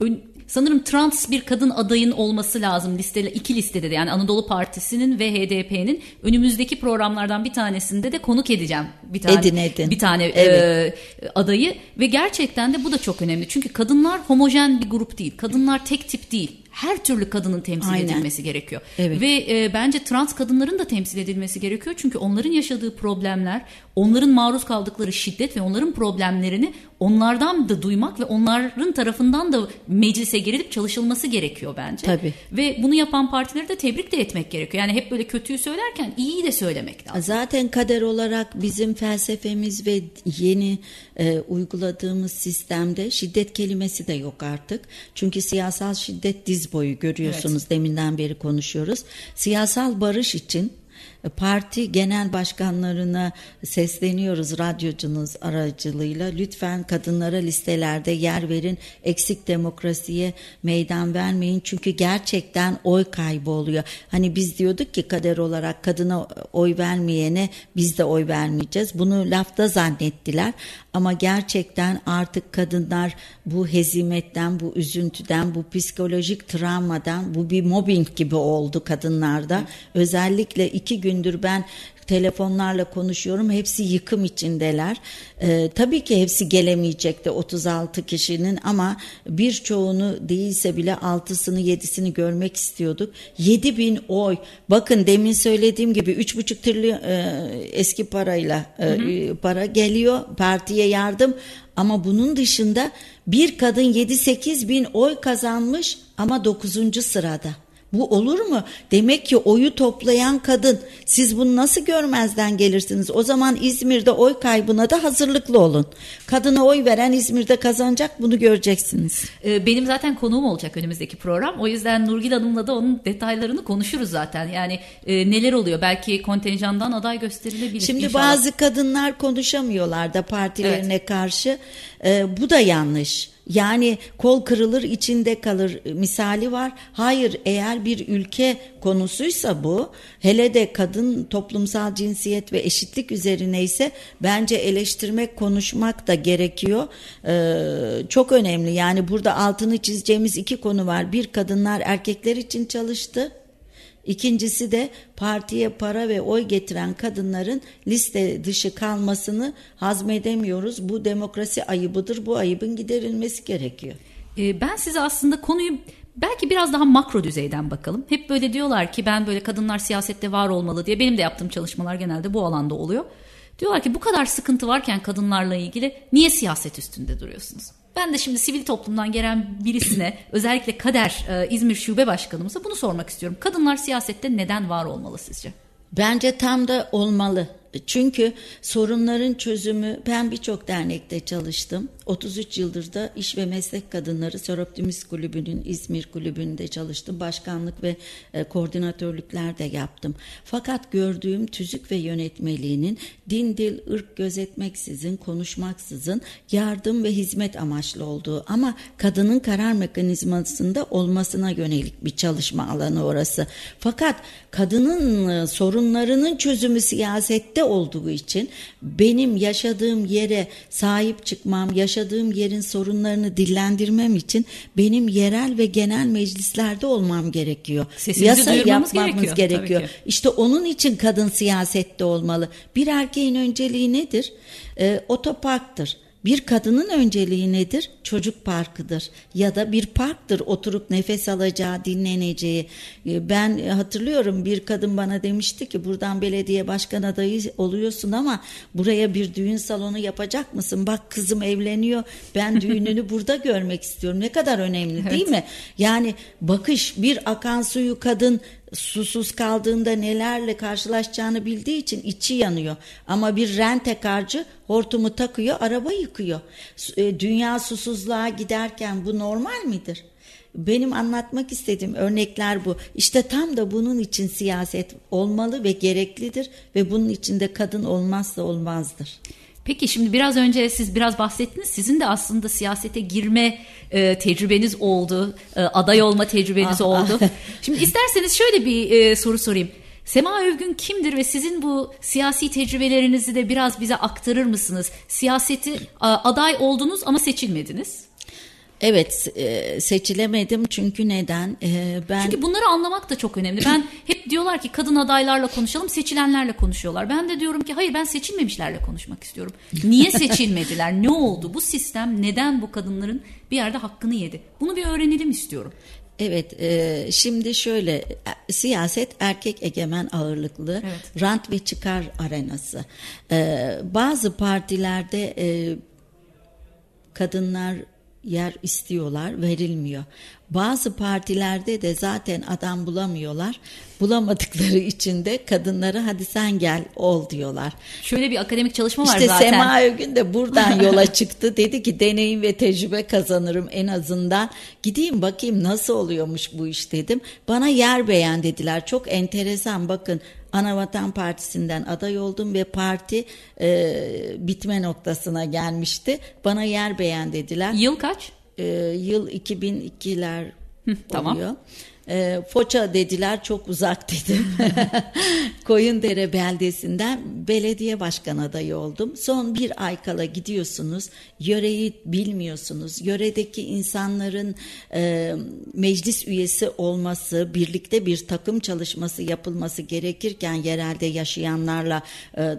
Speaker 1: ön, sanırım trans bir kadın adayın olması lazım listede iki listede de. Yani Anadolu Partisi'nin ve HDP'nin önümüzdeki programlardan bir tanesinde de konuk edeceğim bir tane edin, edin. bir tane evet. e, adayı. Ve gerçekten de bu da çok önemli. Çünkü kadınlar homojen bir grup değil. Kadınlar tek tip değil her türlü kadının temsil Aynen. edilmesi gerekiyor. Evet. Ve e, bence trans kadınların da temsil edilmesi gerekiyor. Çünkü onların yaşadığı problemler, onların maruz kaldıkları şiddet ve onların problemlerini onlardan da duymak ve onların tarafından da meclise girilip çalışılması gerekiyor bence.
Speaker 2: Tabii.
Speaker 1: Ve bunu yapan partileri de tebrik de etmek gerekiyor. Yani hep böyle kötüyü söylerken iyiyi de söylemek lazım.
Speaker 2: Zaten kader olarak bizim felsefemiz ve yeni e, uyguladığımız sistemde şiddet kelimesi de yok artık. Çünkü siyasal şiddet diz boyu görüyorsunuz evet. deminden beri konuşuyoruz. Siyasal barış için parti genel başkanlarına sesleniyoruz radyocunuz aracılığıyla. Lütfen kadınlara listelerde yer verin. Eksik demokrasiye meydan vermeyin. Çünkü gerçekten oy kaybı oluyor. Hani biz diyorduk ki kader olarak kadına oy vermeyene biz de oy vermeyeceğiz. Bunu lafta zannettiler. Ama gerçekten artık kadınlar bu hezimetten, bu üzüntüden, bu psikolojik travmadan, bu bir mobbing gibi oldu kadınlarda. Özellikle iki gün gündür ben telefonlarla konuşuyorum. Hepsi yıkım içindeler. Ee, tabii ki hepsi gelemeyecek de 36 kişinin ama birçoğunu değilse bile 6'sını 7'sini görmek istiyorduk. 7 bin oy. Bakın demin söylediğim gibi 3,5 trilyon e, eski parayla e, hı hı. para geliyor. Partiye yardım ama bunun dışında bir kadın 7-8 bin oy kazanmış ama 9. sırada. Bu olur mu? Demek ki oyu toplayan kadın. Siz bunu nasıl görmezden gelirsiniz? O zaman İzmir'de oy kaybına da hazırlıklı olun. Kadına oy veren İzmir'de kazanacak bunu göreceksiniz.
Speaker 1: Ee, benim zaten konuğum olacak önümüzdeki program. O yüzden Nurgül Hanım'la da onun detaylarını konuşuruz zaten. Yani e, neler oluyor? Belki kontenjandan aday gösterilebilir.
Speaker 2: Şimdi
Speaker 1: inşallah.
Speaker 2: bazı kadınlar konuşamıyorlar da partilerine evet. karşı. Ee, bu da yanlış. Yani kol kırılır içinde kalır misali var. Hayır eğer bir ülke konusuysa bu hele de kadın toplumsal cinsiyet ve eşitlik üzerine ise bence eleştirmek konuşmak da gerekiyor. Ee, çok önemli yani burada altını çizeceğimiz iki konu var. Bir kadınlar erkekler için çalıştı. İkincisi de partiye para ve oy getiren kadınların liste dışı kalmasını hazmedemiyoruz. Bu demokrasi ayıbıdır. Bu ayıbın giderilmesi gerekiyor.
Speaker 1: Ee, ben size aslında konuyu belki biraz daha makro düzeyden bakalım. Hep böyle diyorlar ki ben böyle kadınlar siyasette var olmalı diye. Benim de yaptığım çalışmalar genelde bu alanda oluyor. Diyorlar ki bu kadar sıkıntı varken kadınlarla ilgili niye siyaset üstünde duruyorsunuz? Ben de şimdi sivil toplumdan gelen birisine özellikle Kader e, İzmir Şube Başkanımıza bunu sormak istiyorum. Kadınlar siyasette neden var olmalı sizce?
Speaker 2: Bence tam da olmalı. Çünkü sorunların çözümü ben birçok dernekte çalıştım. 33 yıldır da iş ve meslek kadınları Seroptimist Kulübü'nün İzmir Kulübü'nde çalıştım. Başkanlık ve e, koordinatörlükler de yaptım. Fakat gördüğüm tüzük ve yönetmeliğinin din, dil, ırk gözetmeksizin, konuşmaksızın yardım ve hizmet amaçlı olduğu ama kadının karar mekanizmasında olmasına yönelik bir çalışma alanı orası. Fakat kadının e, sorunlarının çözümü siyasette olduğu için benim yaşadığım yere sahip çıkmam, yaşadığım yerin sorunlarını dillendirmem için benim yerel ve genel meclislerde olmam gerekiyor.
Speaker 1: Sesimizi Yasa yapmamız gerekiyor. gerekiyor.
Speaker 2: İşte onun için kadın siyasette olmalı. Bir erkeğin önceliği nedir? Ee, otoparktır. Bir kadının önceliği nedir? Çocuk parkıdır ya da bir parktır oturup nefes alacağı, dinleneceği. Ee, ben hatırlıyorum bir kadın bana demişti ki buradan belediye başkan adayı oluyorsun ama buraya bir düğün salonu yapacak mısın? Bak kızım evleniyor ben düğününü burada görmek istiyorum. Ne kadar önemli değil evet. mi? Yani bakış bir akan suyu kadın susuz kaldığında nelerle karşılaşacağını bildiği için içi yanıyor. Ama bir rentekarcı hortumu takıyor, araba yıkıyor. E, dünya susuzluğa giderken bu normal midir? Benim anlatmak istediğim örnekler bu. İşte tam da bunun için siyaset olmalı ve gereklidir ve bunun içinde kadın olmazsa olmazdır.
Speaker 1: Peki şimdi biraz önce siz biraz bahsettiniz. Sizin de aslında siyasete girme e, tecrübeniz oldu. E, aday olma tecrübeniz ah, oldu. Ah. Şimdi isterseniz şöyle bir e, soru sorayım. Sema Övgün kimdir ve sizin bu siyasi tecrübelerinizi de biraz bize aktarır mısınız? Siyaseti aday oldunuz ama seçilmediniz.
Speaker 2: Evet e, seçilemedim çünkü neden? E,
Speaker 1: ben Çünkü bunları anlamak da çok önemli. Ben hep diyorlar ki kadın adaylarla konuşalım, seçilenlerle konuşuyorlar. Ben de diyorum ki hayır ben seçilmemişlerle konuşmak istiyorum. Niye seçilmediler? ne oldu? Bu sistem neden bu kadınların bir yerde hakkını yedi? Bunu bir öğrenelim istiyorum.
Speaker 2: Evet, e, şimdi şöyle siyaset erkek egemen ağırlıklı, evet. rant ve çıkar arenası. E, bazı partilerde e, kadınlar yer istiyorlar, verilmiyor. Bazı partilerde de zaten adam bulamıyorlar. Bulamadıkları için de kadınlara hadi sen gel ol diyorlar.
Speaker 1: Şöyle bir akademik çalışma var
Speaker 2: işte
Speaker 1: zaten.
Speaker 2: İşte Sema Ögün de buradan yola çıktı. Dedi ki deneyim ve tecrübe kazanırım en azından. Gideyim bakayım nasıl oluyormuş bu iş dedim. Bana yer beğen dediler. Çok enteresan bakın Anavatan Partisi'nden aday oldum ve parti e, bitme noktasına gelmişti. Bana yer beğen dediler.
Speaker 1: Yıl kaç?
Speaker 2: E, yıl 2002'ler oluyor. Tamam. E, Foça dediler çok uzak dedim. Koyundere beldesinden belediye başkan adayı oldum. Son bir ay kala gidiyorsunuz. Yöreyi bilmiyorsunuz. Yöredeki insanların e, meclis üyesi olması, birlikte bir takım çalışması yapılması gerekirken yerelde yaşayanlarla e,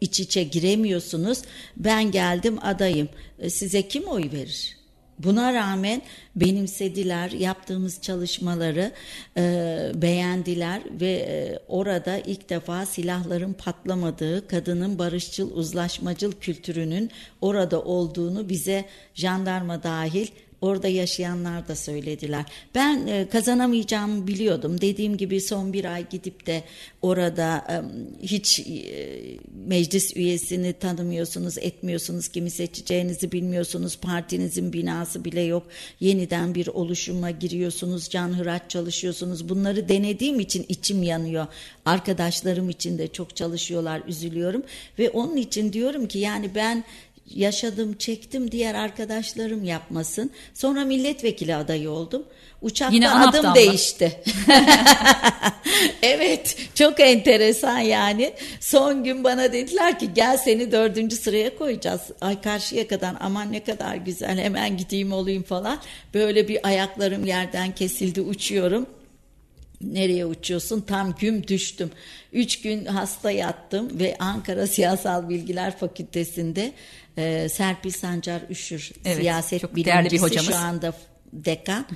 Speaker 2: iç içe giremiyorsunuz. Ben geldim adayım. E, size kim oy verir? Buna rağmen benimsediler, yaptığımız çalışmaları e, beğendiler ve e, orada ilk defa silahların patlamadığı, kadının barışçıl, uzlaşmacıl kültürünün orada olduğunu bize jandarma dahil Orada yaşayanlar da söylediler. Ben e, kazanamayacağımı biliyordum. Dediğim gibi son bir ay gidip de orada e, hiç e, meclis üyesini tanımıyorsunuz, etmiyorsunuz, kimi seçeceğinizi bilmiyorsunuz. Partinizin binası bile yok. Yeniden bir oluşuma giriyorsunuz, canhıraç çalışıyorsunuz. Bunları denediğim için içim yanıyor. Arkadaşlarım için de çok çalışıyorlar, üzülüyorum. Ve onun için diyorum ki yani ben yaşadım, çektim diğer arkadaşlarım yapmasın. Sonra milletvekili adayı oldum. Uçakta Yine adım değişti. evet çok enteresan yani. Son gün bana dediler ki gel seni dördüncü sıraya koyacağız. Ay karşıya kadar aman ne kadar güzel hemen gideyim olayım falan. Böyle bir ayaklarım yerden kesildi uçuyorum. Nereye uçuyorsun? Tam güm düştüm. Üç gün hasta yattım ve Ankara Siyasal Bilgiler Fakültesi'nde Serpil Sancar Üşür evet, siyaset bilimcisi bir hocamız. şu anda dekan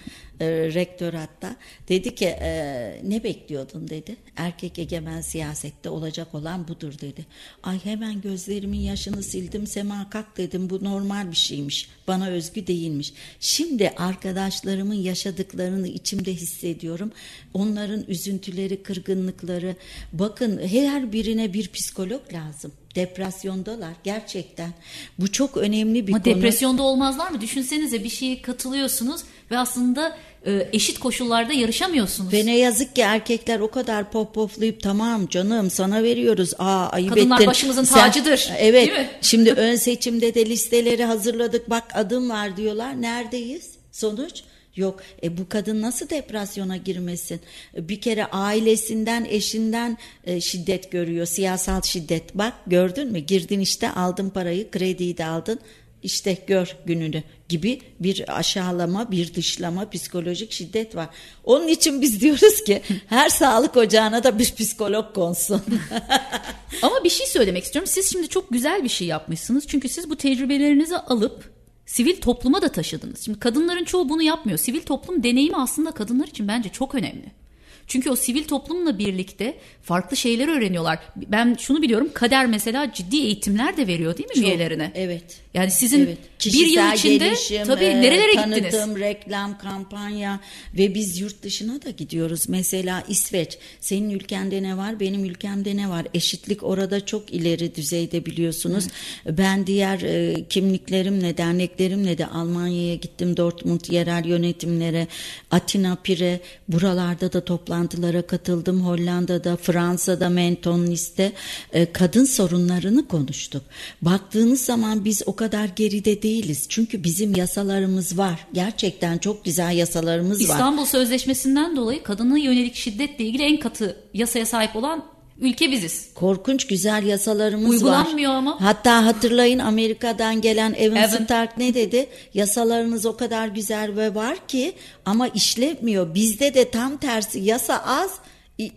Speaker 2: e, rektör hatta. Dedi ki e, ne bekliyordun? dedi. Erkek egemen siyasette olacak olan budur dedi. Ay hemen gözlerimin yaşını sildim sema kalk dedim. Bu normal bir şeymiş bana özgü değilmiş. Şimdi arkadaşlarımın yaşadıklarını içimde hissediyorum. Onların üzüntüleri kırgınlıkları. Bakın her birine bir psikolog lazım. Depresyondalar gerçekten. Bu çok önemli bir
Speaker 1: Ama konu. depresyonda olmazlar mı? Düşünsenize bir şeye katılıyorsunuz ve aslında e, eşit koşullarda yarışamıyorsunuz.
Speaker 2: Ve ne yazık ki erkekler o kadar pop poplayıp tamam canım sana veriyoruz. Aa ayıp
Speaker 1: Kadınlar
Speaker 2: ettin.
Speaker 1: başımızın Sen, tacıdır.
Speaker 2: Evet. Şimdi ön seçimde de listeleri hazırladık. Bak adım var diyorlar. Neredeyiz? Sonuç Yok e bu kadın nasıl depresyona girmesin? Bir kere ailesinden, eşinden e, şiddet görüyor, siyasal şiddet. Bak gördün mü? Girdin işte aldın parayı, krediyi de aldın. İşte gör gününü gibi bir aşağılama, bir dışlama, psikolojik şiddet var. Onun için biz diyoruz ki her sağlık ocağına da bir psikolog konsun.
Speaker 1: Ama bir şey söylemek istiyorum. Siz şimdi çok güzel bir şey yapmışsınız. Çünkü siz bu tecrübelerinizi alıp sivil topluma da taşıdınız. Şimdi kadınların çoğu bunu yapmıyor. Sivil toplum deneyimi aslında kadınlar için bence çok önemli. Çünkü o sivil toplumla birlikte farklı şeyler öğreniyorlar. Ben şunu biliyorum kader mesela ciddi eğitimler de veriyor değil mi Çok, üyelerine?
Speaker 2: Evet.
Speaker 1: Yani sizin evet. bir yıl içinde gelişim, tabii e, nerelere tanıtım, gittiniz?
Speaker 2: Tanıtım, reklam, kampanya ve biz yurt dışına da gidiyoruz. Mesela İsveç. Senin ülkende ne var? Benim ülkemde ne var? Eşitlik orada çok ileri düzeyde biliyorsunuz. Evet. Ben diğer e, kimliklerimle, derneklerimle de Almanya'ya gittim. Dortmund yerel yönetimlere, Atina, Pire buralarda da toplantılara katıldım. Hollanda'da, Fransa'da, Mentonlis'te e, kadın sorunlarını konuştuk. Baktığınız zaman biz o kadar geride değiliz. Çünkü bizim yasalarımız var. Gerçekten çok güzel yasalarımız
Speaker 1: İstanbul var. İstanbul Sözleşmesi'nden dolayı kadına yönelik şiddetle ilgili en katı yasaya sahip olan ülke biziz.
Speaker 2: Korkunç güzel yasalarımız
Speaker 1: Uygulanmıyor
Speaker 2: var.
Speaker 1: ama.
Speaker 2: Hatta hatırlayın Amerika'dan gelen Evan evet. Stark ne dedi? Yasalarınız o kadar güzel ve var ki ama işlemiyor. Bizde de tam tersi yasa az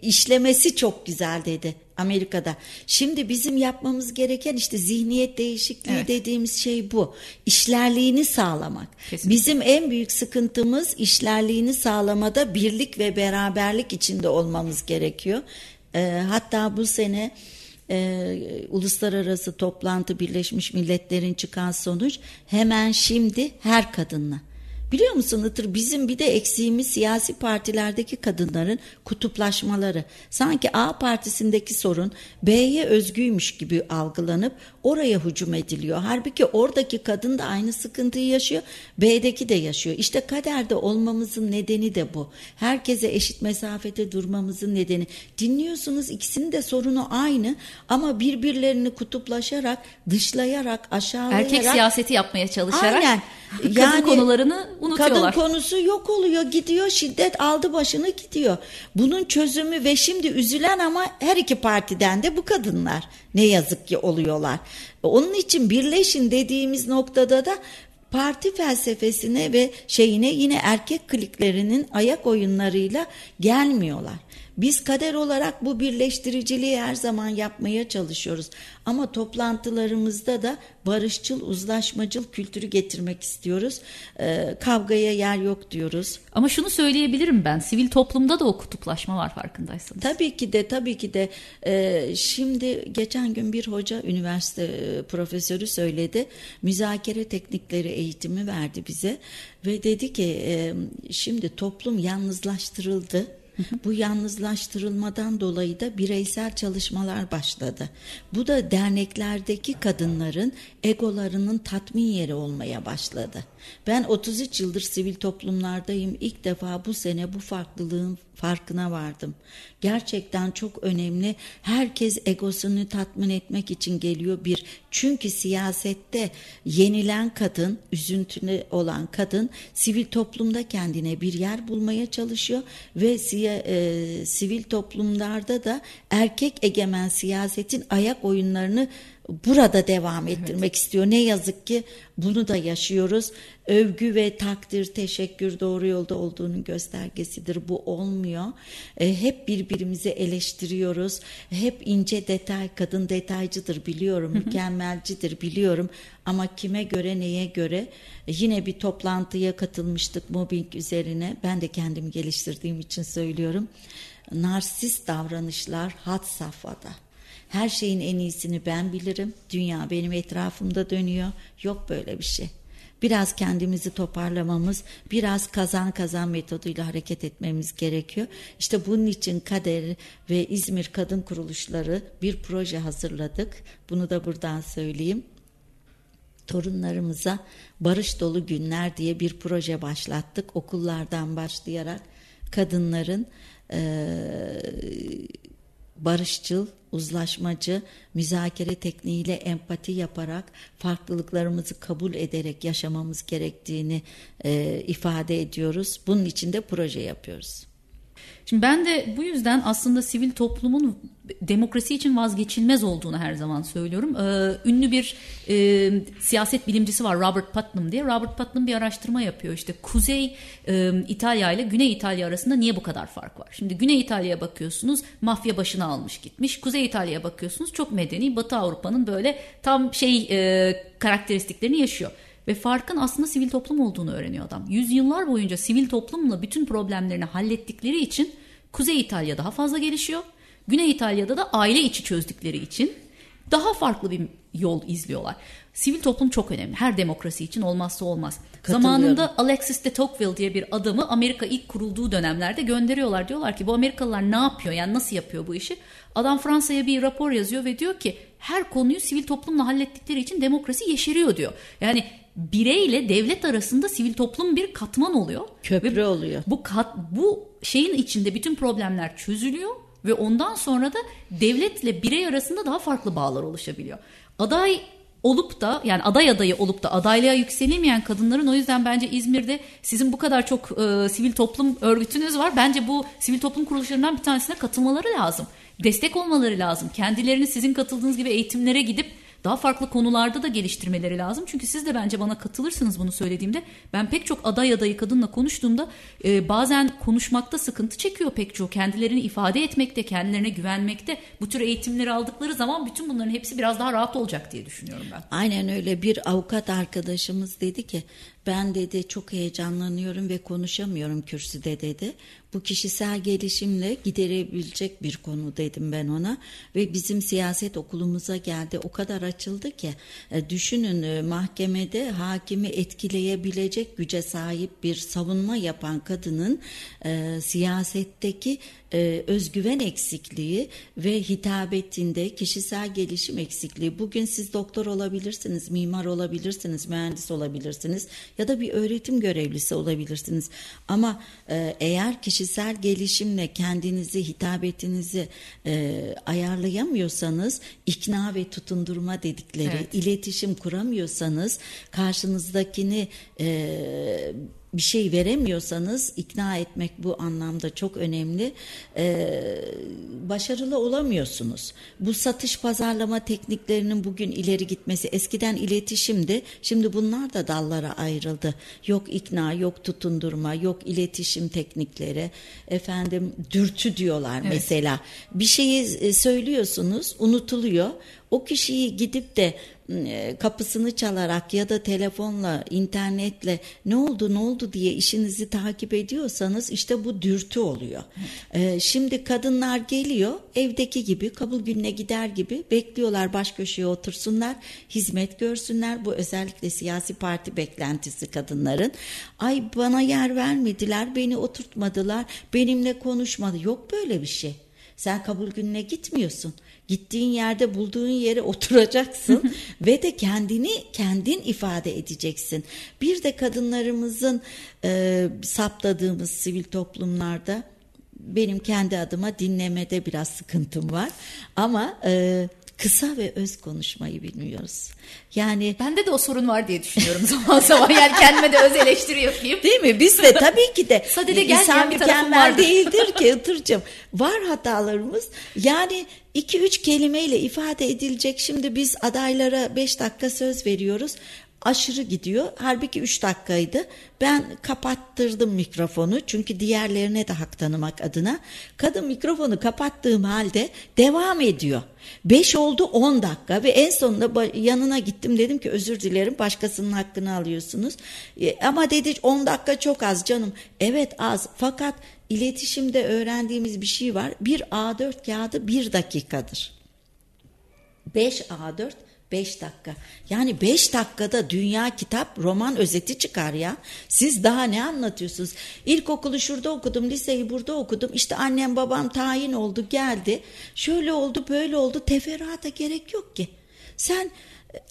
Speaker 2: işlemesi çok güzel dedi Amerika'da. Şimdi bizim yapmamız gereken işte zihniyet değişikliği evet. dediğimiz şey bu. İşlerliğini sağlamak. Kesinlikle. Bizim en büyük sıkıntımız işlerliğini sağlamada birlik ve beraberlik içinde olmamız gerekiyor. Ee, hatta bu sene e, uluslararası toplantı Birleşmiş Milletler'in çıkan sonuç hemen şimdi her kadınla Biliyor musun Itır bizim bir de eksiğimiz siyasi partilerdeki kadınların kutuplaşmaları. Sanki A partisindeki sorun B'ye özgüymüş gibi algılanıp oraya hücum ediliyor. Halbuki oradaki kadın da aynı sıkıntıyı yaşıyor. B'deki de yaşıyor. İşte kaderde olmamızın nedeni de bu. Herkese eşit mesafede durmamızın nedeni. Dinliyorsunuz ikisinin de sorunu aynı ama birbirlerini kutuplaşarak, dışlayarak, aşağılayarak.
Speaker 1: Erkek siyaseti yapmaya çalışarak. Aynen. Yani, konularını unutuyorlar.
Speaker 2: Kadın konusu yok oluyor gidiyor şiddet aldı başını gidiyor. Bunun çözümü ve şimdi üzülen ama her iki partiden de bu kadınlar ne yazık ki oluyorlar. Onun için birleşin dediğimiz noktada da parti felsefesine ve şeyine yine erkek kliklerinin ayak oyunlarıyla gelmiyorlar. Biz kader olarak bu birleştiriciliği her zaman yapmaya çalışıyoruz. Ama toplantılarımızda da barışçıl, uzlaşmacıl kültürü getirmek istiyoruz. Ee, kavgaya yer yok diyoruz.
Speaker 1: Ama şunu söyleyebilirim ben. Sivil toplumda da o kutuplaşma var farkındaysanız.
Speaker 2: Tabii ki de tabii ki de. Ee, şimdi geçen gün bir hoca üniversite e, profesörü söyledi. Müzakere teknikleri eğitimi verdi bize ve dedi ki e, şimdi toplum yalnızlaştırıldı bu yalnızlaştırılmadan dolayı da bireysel çalışmalar başladı. Bu da derneklerdeki kadınların egolarının tatmin yeri olmaya başladı. Ben 33 yıldır sivil toplumlardayım. İlk defa bu sene bu farklılığın farkına vardım. Gerçekten çok önemli. Herkes egosunu tatmin etmek için geliyor bir. Çünkü siyasette yenilen kadın, üzüntülü olan kadın sivil toplumda kendine bir yer bulmaya çalışıyor ve e, sivil toplumlarda da erkek egemen siyasetin ayak oyunlarını burada devam ettirmek evet. istiyor. Ne yazık ki bunu da yaşıyoruz. Övgü ve takdir, teşekkür doğru yolda olduğunun göstergesidir. Bu olmuyor. E, hep birbirimizi eleştiriyoruz. Hep ince detay, kadın detaycıdır biliyorum, mükemmelcidir biliyorum. Ama kime göre, neye göre? Yine bir toplantıya katılmıştık mobbing üzerine. Ben de kendimi geliştirdiğim için söylüyorum. Narsist davranışlar had safhada. Her şeyin en iyisini ben bilirim. Dünya benim etrafımda dönüyor. Yok böyle bir şey. Biraz kendimizi toparlamamız, biraz kazan kazan metoduyla hareket etmemiz gerekiyor. İşte bunun için Kader ve İzmir Kadın Kuruluşları bir proje hazırladık. Bunu da buradan söyleyeyim torunlarımıza barış dolu günler diye bir proje başlattık. Okullardan başlayarak kadınların e, barışçıl, uzlaşmacı, müzakere tekniğiyle empati yaparak farklılıklarımızı kabul ederek yaşamamız gerektiğini e, ifade ediyoruz. Bunun için de proje yapıyoruz.
Speaker 1: Şimdi ben de bu yüzden aslında sivil toplumun demokrasi için vazgeçilmez olduğunu her zaman söylüyorum. Ee, ünlü bir e, siyaset bilimcisi var Robert Putnam diye. Robert Putnam bir araştırma yapıyor. İşte Kuzey e, İtalya ile Güney İtalya arasında niye bu kadar fark var? Şimdi Güney İtalya'ya bakıyorsunuz mafya başına almış gitmiş. Kuzey İtalya'ya bakıyorsunuz çok medeni. Batı Avrupa'nın böyle tam şey e, karakteristiklerini yaşıyor. Ve farkın aslında sivil toplum olduğunu öğreniyor adam. Yüzyıllar boyunca sivil toplumla bütün problemlerini hallettikleri için Kuzey İtalya daha fazla gelişiyor. Güney İtalya'da da aile içi çözdükleri için daha farklı bir yol izliyorlar. Sivil toplum çok önemli. Her demokrasi için olmazsa olmaz. Zamanında Alexis de Tocqueville diye bir adamı Amerika ilk kurulduğu dönemlerde gönderiyorlar. Diyorlar ki bu Amerikalılar ne yapıyor? Yani nasıl yapıyor bu işi? Adam Fransa'ya bir rapor yazıyor ve diyor ki her konuyu sivil toplumla hallettikleri için demokrasi yeşeriyor diyor. Yani bireyle devlet arasında sivil toplum bir katman oluyor.
Speaker 2: Köprü ve oluyor.
Speaker 1: Bu kat, bu şeyin içinde bütün problemler çözülüyor ve ondan sonra da devletle birey arasında daha farklı bağlar oluşabiliyor. Aday olup da yani aday adayı olup da adaylığa yükselemeyen kadınların o yüzden bence İzmir'de sizin bu kadar çok e, sivil toplum örgütünüz var. Bence bu sivil toplum kuruluşlarından bir tanesine katılmaları lazım. Destek olmaları lazım. Kendilerini sizin katıldığınız gibi eğitimlere gidip daha farklı konularda da geliştirmeleri lazım. Çünkü siz de bence bana katılırsınız bunu söylediğimde. Ben pek çok aday adayı kadınla konuştuğumda e, bazen konuşmakta sıkıntı çekiyor pek çok. Kendilerini ifade etmekte, kendilerine güvenmekte. Bu tür eğitimleri aldıkları zaman bütün bunların hepsi biraz daha rahat olacak diye düşünüyorum ben.
Speaker 2: Aynen öyle. Bir avukat arkadaşımız dedi ki ben dedi çok heyecanlanıyorum ve konuşamıyorum kürsüde dedi. Bu kişisel gelişimle giderebilecek bir konu dedim ben ona ve bizim siyaset okulumuza geldi. O kadar açıldı ki e, düşünün e, mahkemede hakimi etkileyebilecek güce sahip bir savunma yapan kadının e, siyasetteki e, özgüven eksikliği ve hitabetinde kişisel gelişim eksikliği. Bugün siz doktor olabilirsiniz, mimar olabilirsiniz, mühendis olabilirsiniz ya da bir öğretim görevlisi olabilirsiniz. Ama e, eğer kişisel gelişimle kendinizi, hitabetinizi e, ayarlayamıyorsanız ikna ve tutundurma dedikleri evet. iletişim kuramıyorsanız karşınızdakini e, bir şey veremiyorsanız ikna etmek bu anlamda çok önemli. Ee, başarılı olamıyorsunuz. Bu satış pazarlama tekniklerinin bugün ileri gitmesi eskiden iletişimdi. Şimdi bunlar da dallara ayrıldı. Yok ikna, yok tutundurma, yok iletişim teknikleri. Efendim dürtü diyorlar evet. mesela. Bir şeyi e, söylüyorsunuz, unutuluyor. O kişiyi gidip de kapısını çalarak ya da telefonla, internetle ne oldu ne oldu diye işinizi takip ediyorsanız işte bu dürtü oluyor. Evet. Şimdi kadınlar geliyor evdeki gibi kabul gününe gider gibi bekliyorlar baş köşeye otursunlar, hizmet görsünler. Bu özellikle siyasi parti beklentisi kadınların. Ay bana yer vermediler, beni oturtmadılar, benimle konuşmadı. Yok böyle bir şey. Sen kabul gününe gitmiyorsun. Gittiğin yerde bulduğun yere oturacaksın ve de kendini kendin ifade edeceksin. Bir de kadınlarımızın e, saptadığımız sivil toplumlarda benim kendi adıma dinlemede biraz sıkıntım var ama e, kısa ve öz konuşmayı bilmiyoruz.
Speaker 1: Yani bende de o sorun var diye düşünüyorum zaman zaman. Yani kendime de öz eleştiri yapayım.
Speaker 2: Değil mi? Biz de tabii ki de Sadede insan mükemmel değildir ki Itırcığım. Var hatalarımız. Yani iki üç kelimeyle ifade edilecek. Şimdi biz adaylara beş dakika söz veriyoruz aşırı gidiyor. Halbuki 3 dakikaydı. Ben kapattırdım mikrofonu çünkü diğerlerine de hak tanımak adına. Kadın mikrofonu kapattığım halde devam ediyor. 5 oldu 10 dakika ve en sonunda yanına gittim dedim ki özür dilerim başkasının hakkını alıyorsunuz. E, ama dedi 10 dakika çok az canım. Evet az fakat iletişimde öğrendiğimiz bir şey var. Bir A4 kağıdı 1 dakikadır. 5 A4 5 dakika. Yani 5 dakikada dünya kitap roman özeti çıkar ya. Siz daha ne anlatıyorsunuz? İlkokulu şurada okudum, liseyi burada okudum. İşte annem babam tayin oldu geldi. Şöyle oldu böyle oldu. Teferruata gerek yok ki. Sen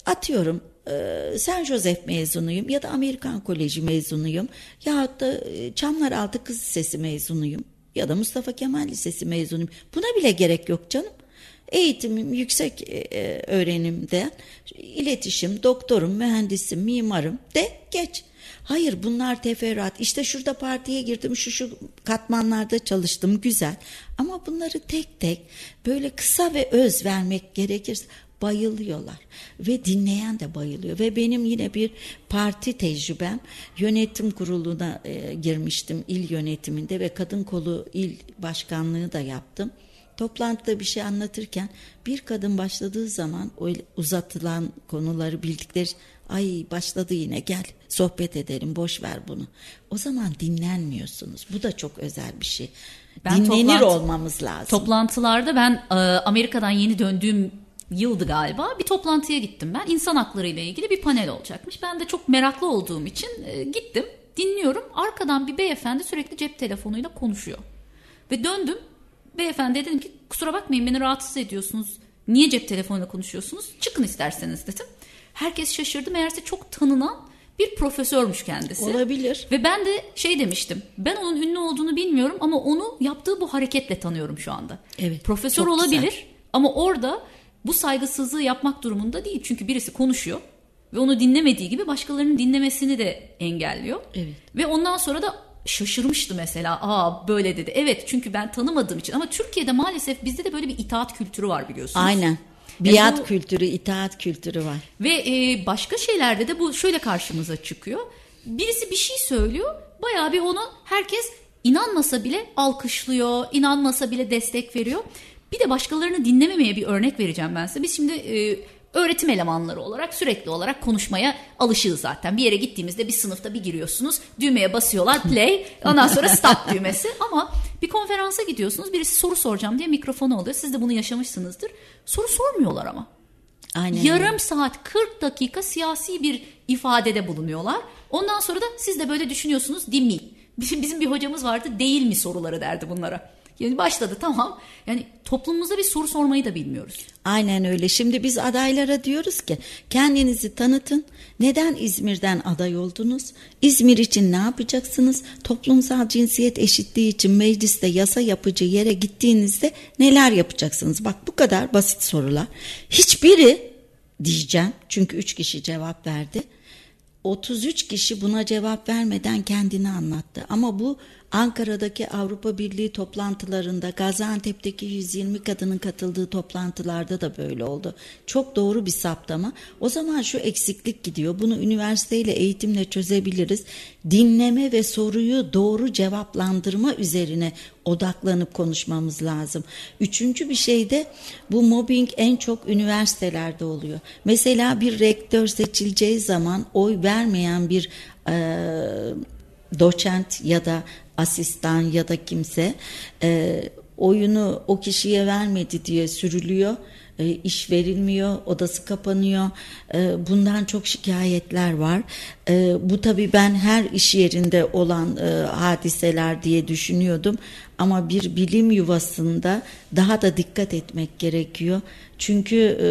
Speaker 2: atıyorum e, San Josef mezunuyum ya da Amerikan Koleji mezunuyum ya da e, Çamlaraltı Kız Lisesi mezunuyum ya da Mustafa Kemal Lisesi mezunuyum. Buna bile gerek yok canım. Eğitimim yüksek e, e, öğrenimde iletişim, doktorum, mühendisim, mimarım de geç. Hayır bunlar teferruat. İşte şurada partiye girdim, şu şu katmanlarda çalıştım güzel. Ama bunları tek tek böyle kısa ve öz vermek gerekirse bayılıyorlar ve dinleyen de bayılıyor ve benim yine bir parti tecrübem yönetim kuruluna e, girmiştim il yönetiminde ve kadın kolu il başkanlığı da yaptım toplantıda bir şey anlatırken bir kadın başladığı zaman o uzatılan konuları bildikleri ay başladı yine gel sohbet edelim boş ver bunu. O zaman dinlenmiyorsunuz. Bu da çok özel bir şey. Ben Dinlenir olmamız lazım.
Speaker 1: Toplantılarda ben e, Amerika'dan yeni döndüğüm yıldı galiba bir toplantıya gittim ben. İnsan hakları ile ilgili bir panel olacakmış. Ben de çok meraklı olduğum için e, gittim. Dinliyorum. Arkadan bir beyefendi sürekli cep telefonuyla konuşuyor. Ve döndüm beyefendi dedim ki kusura bakmayın beni rahatsız ediyorsunuz. Niye cep telefonuyla konuşuyorsunuz? Çıkın isterseniz dedim. Herkes şaşırdı. Meğerse çok tanınan bir profesörmüş kendisi.
Speaker 2: Olabilir.
Speaker 1: Ve ben de şey demiştim. Ben onun ünlü olduğunu bilmiyorum ama onu yaptığı bu hareketle tanıyorum şu anda.
Speaker 2: Evet.
Speaker 1: Profesör olabilir güzel. ama orada bu saygısızlığı yapmak durumunda değil. Çünkü birisi konuşuyor ve onu dinlemediği gibi başkalarının dinlemesini de engelliyor.
Speaker 2: Evet.
Speaker 1: Ve ondan sonra da şaşırmıştı mesela. Aa böyle dedi. Evet çünkü ben tanımadığım için ama Türkiye'de maalesef bizde de böyle bir itaat kültürü var biliyorsunuz.
Speaker 2: Aynen. Biat yani bu, kültürü, itaat kültürü var.
Speaker 1: Ve e, başka şeylerde de bu şöyle karşımıza çıkıyor. Birisi bir şey söylüyor. Bayağı bir onu herkes inanmasa bile alkışlıyor, inanmasa bile destek veriyor. Bir de başkalarını dinlememeye bir örnek vereceğim ben size. Biz şimdi e, öğretim elemanları olarak sürekli olarak konuşmaya alışığız zaten. Bir yere gittiğimizde bir sınıfta bir giriyorsunuz. Düğmeye basıyorlar play. Ondan sonra stop düğmesi. Ama bir konferansa gidiyorsunuz. Birisi soru soracağım diye mikrofonu alıyor. Siz de bunu yaşamışsınızdır. Soru sormuyorlar ama. Aynen. Yarım saat 40 dakika siyasi bir ifadede bulunuyorlar. Ondan sonra da siz de böyle düşünüyorsunuz dinleyin. Bizim, bizim bir hocamız vardı değil mi soruları derdi bunlara. Yani başladı tamam. Yani toplumumuza bir soru sormayı da bilmiyoruz.
Speaker 2: Aynen öyle. Şimdi biz adaylara diyoruz ki kendinizi tanıtın. Neden İzmir'den aday oldunuz? İzmir için ne yapacaksınız? Toplumsal cinsiyet eşitliği için mecliste yasa yapıcı yere gittiğinizde neler yapacaksınız? Bak bu kadar basit sorular. Hiçbiri diyeceğim çünkü üç kişi cevap verdi 33 kişi buna cevap vermeden kendini anlattı. Ama bu Ankara'daki Avrupa Birliği toplantılarında, Gaziantep'teki 120 kadının katıldığı toplantılarda da böyle oldu. Çok doğru bir saptama. O zaman şu eksiklik gidiyor. Bunu üniversiteyle, eğitimle çözebiliriz. Dinleme ve soruyu doğru cevaplandırma üzerine odaklanıp konuşmamız lazım. Üçüncü bir şey de bu mobbing en çok üniversitelerde oluyor. Mesela bir rektör seçileceği zaman oy vermeyen bir e, doçent ya da asistan ya da kimse e, oyunu o kişiye vermedi diye sürülüyor e, iş verilmiyor, odası kapanıyor. E, bundan çok şikayetler var. E, bu tabii ben her iş yerinde olan e, hadiseler diye düşünüyordum. Ama bir bilim yuvasında daha da dikkat etmek gerekiyor. Çünkü e,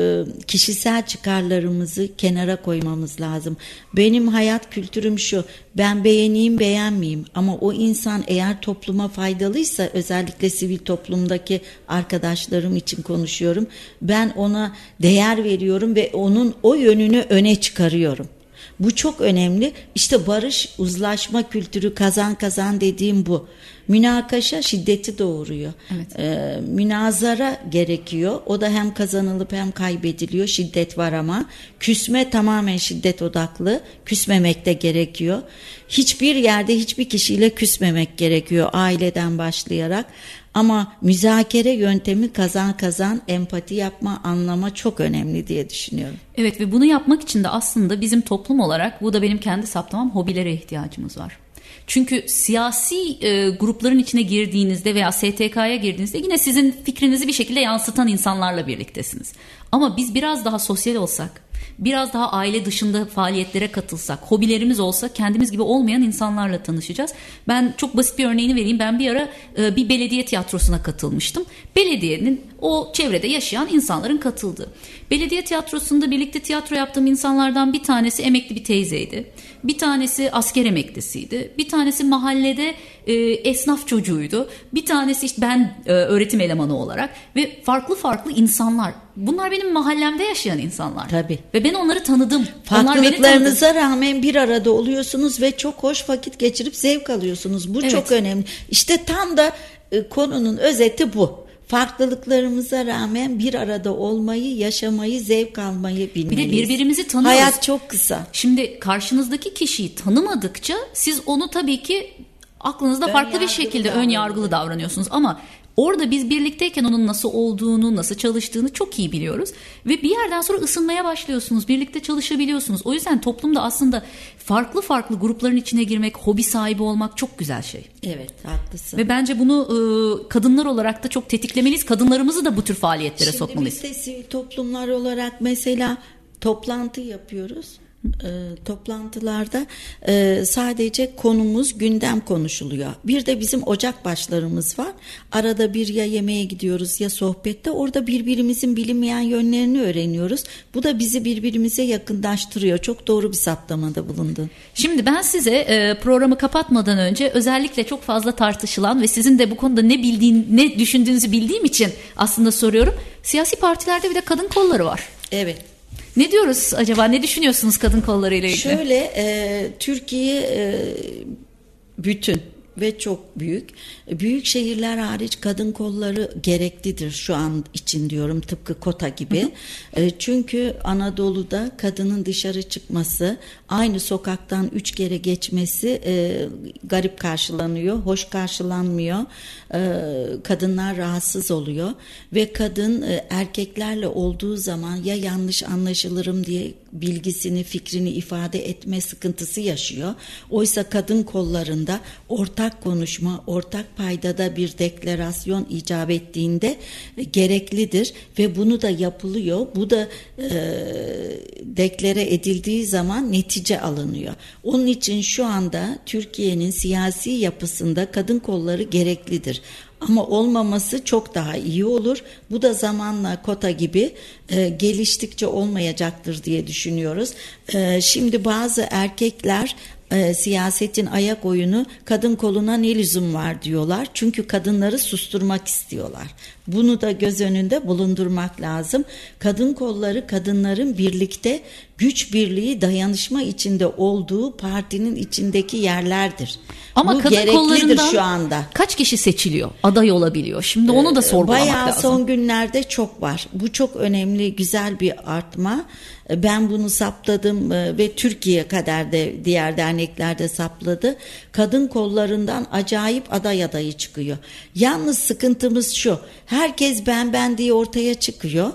Speaker 2: kişisel çıkarlarımızı kenara koymamız lazım. Benim hayat kültürüm şu. Ben beğeneyim beğenmeyeyim ama o insan eğer topluma faydalıysa özellikle sivil toplumdaki arkadaşlarım için konuşuyorum. Ben ona değer veriyorum ve onun o yönünü öne çıkarıyorum. Bu çok önemli. İşte barış, uzlaşma kültürü kazan kazan dediğim bu. Münakaşa şiddeti doğuruyor. Evet. Ee, münazara gerekiyor. O da hem kazanılıp hem kaybediliyor. Şiddet var ama. Küsme tamamen şiddet odaklı. Küsmemek de gerekiyor. Hiçbir yerde hiçbir kişiyle küsmemek gerekiyor aileden başlayarak. Ama müzakere yöntemi kazan kazan empati yapma, anlama çok önemli diye düşünüyorum.
Speaker 1: Evet ve bunu yapmak için de aslında bizim toplum olarak bu da benim kendi saptamam hobilere ihtiyacımız var. Çünkü siyasi e, grupların içine girdiğinizde veya STK'ya girdiğinizde yine sizin fikrinizi bir şekilde yansıtan insanlarla birliktesiniz. Ama biz biraz daha sosyal olsak, biraz daha aile dışında faaliyetlere katılsak, hobilerimiz olsa kendimiz gibi olmayan insanlarla tanışacağız. Ben çok basit bir örneğini vereyim. Ben bir ara e, bir belediye tiyatrosuna katılmıştım. Belediyenin o çevrede yaşayan insanların katıldığı. Belediye tiyatrosunda birlikte tiyatro yaptığım insanlardan bir tanesi emekli bir teyzeydi. Bir tanesi asker emeklisiydi. Bir tanesi mahallede e, esnaf çocuğuydu. Bir tanesi işte ben e, öğretim elemanı olarak ve farklı farklı insanlar. Bunlar benim mahallemde yaşayan insanlar.
Speaker 2: Tabii.
Speaker 1: Ve ben onları tanıdım.
Speaker 2: Farklılıklarınıza tanıdı. rağmen bir arada oluyorsunuz ve çok hoş vakit geçirip zevk alıyorsunuz. Bu evet. çok önemli. İşte tam da e, konunun özeti bu farklılıklarımıza rağmen bir arada olmayı, yaşamayı, zevk almayı bilmeliyiz.
Speaker 1: Bir de birbirimizi tanıyoruz.
Speaker 2: Hayat çok kısa.
Speaker 1: Şimdi karşınızdaki kişiyi tanımadıkça siz onu tabii ki aklınızda ön farklı bir şekilde ön yargılı davranıyorsunuz ama Orada biz birlikteyken onun nasıl olduğunu, nasıl çalıştığını çok iyi biliyoruz. Ve bir yerden sonra ısınmaya başlıyorsunuz. Birlikte çalışabiliyorsunuz. O yüzden toplumda aslında farklı farklı grupların içine girmek, hobi sahibi olmak çok güzel şey.
Speaker 2: Evet, haklısın.
Speaker 1: Ve bence bunu e, kadınlar olarak da çok tetiklemeliyiz. Kadınlarımızı da bu tür faaliyetlere
Speaker 2: Şimdi
Speaker 1: sokmalıyız.
Speaker 2: Şimdi biz de sivil toplumlar olarak mesela toplantı yapıyoruz e, toplantılarda e, sadece konumuz gündem konuşuluyor. Bir de bizim ocak başlarımız var. Arada bir ya yemeğe gidiyoruz ya sohbette orada birbirimizin bilinmeyen yönlerini öğreniyoruz. Bu da bizi birbirimize yakınlaştırıyor. Çok doğru bir saptamada bulundun.
Speaker 1: Şimdi ben size e, programı kapatmadan önce özellikle çok fazla tartışılan ve sizin de bu konuda ne bildiğin ne düşündüğünüzü bildiğim için aslında soruyorum. Siyasi partilerde bir de kadın kolları var.
Speaker 2: Evet.
Speaker 1: Ne diyoruz acaba? Ne düşünüyorsunuz kadın kolları ile ilgili?
Speaker 2: Şöyle e, Türkiye e, bütün ve çok büyük. Büyük şehirler hariç kadın kolları gereklidir şu an için diyorum tıpkı kota gibi. Hı hı. E, çünkü Anadolu'da kadının dışarı çıkması, aynı sokaktan üç kere geçmesi e, garip karşılanıyor, hoş karşılanmıyor. E, kadınlar rahatsız oluyor ve kadın e, erkeklerle olduğu zaman ya yanlış anlaşılırım diye bilgisini, fikrini ifade etme sıkıntısı yaşıyor. Oysa kadın kollarında ortak konuşma, ortak paydada bir deklarasyon icap ettiğinde e, gereklidir ve bunu da yapılıyor. Bu da e, deklare edildiği zaman netice alınıyor. Onun için şu anda Türkiye'nin siyasi yapısında kadın kolları gereklidir. ama olmaması çok daha iyi olur. Bu da zamanla kota gibi e, geliştikçe olmayacaktır diye düşünüyoruz. E, şimdi bazı erkekler e, siyasetin ayak oyunu kadın koluna ne lüzum var diyorlar. Çünkü kadınları susturmak istiyorlar. Bunu da göz önünde bulundurmak lazım. Kadın kolları kadınların birlikte güç birliği dayanışma içinde olduğu partinin içindeki yerlerdir.
Speaker 1: Ama
Speaker 2: Bu
Speaker 1: kadın kollarından
Speaker 2: şu anda.
Speaker 1: kaç kişi seçiliyor, aday olabiliyor? Şimdi onu da sorgulamak
Speaker 2: Bayağı
Speaker 1: lazım.
Speaker 2: son günlerde çok var. Bu çok önemli, güzel bir artma. Ben bunu saptadım e, ve Türkiye kadar da diğer derneklerde sapladı. Kadın kollarından acayip aday adayı çıkıyor. Yalnız sıkıntımız şu. Herkes ben ben diye ortaya çıkıyor.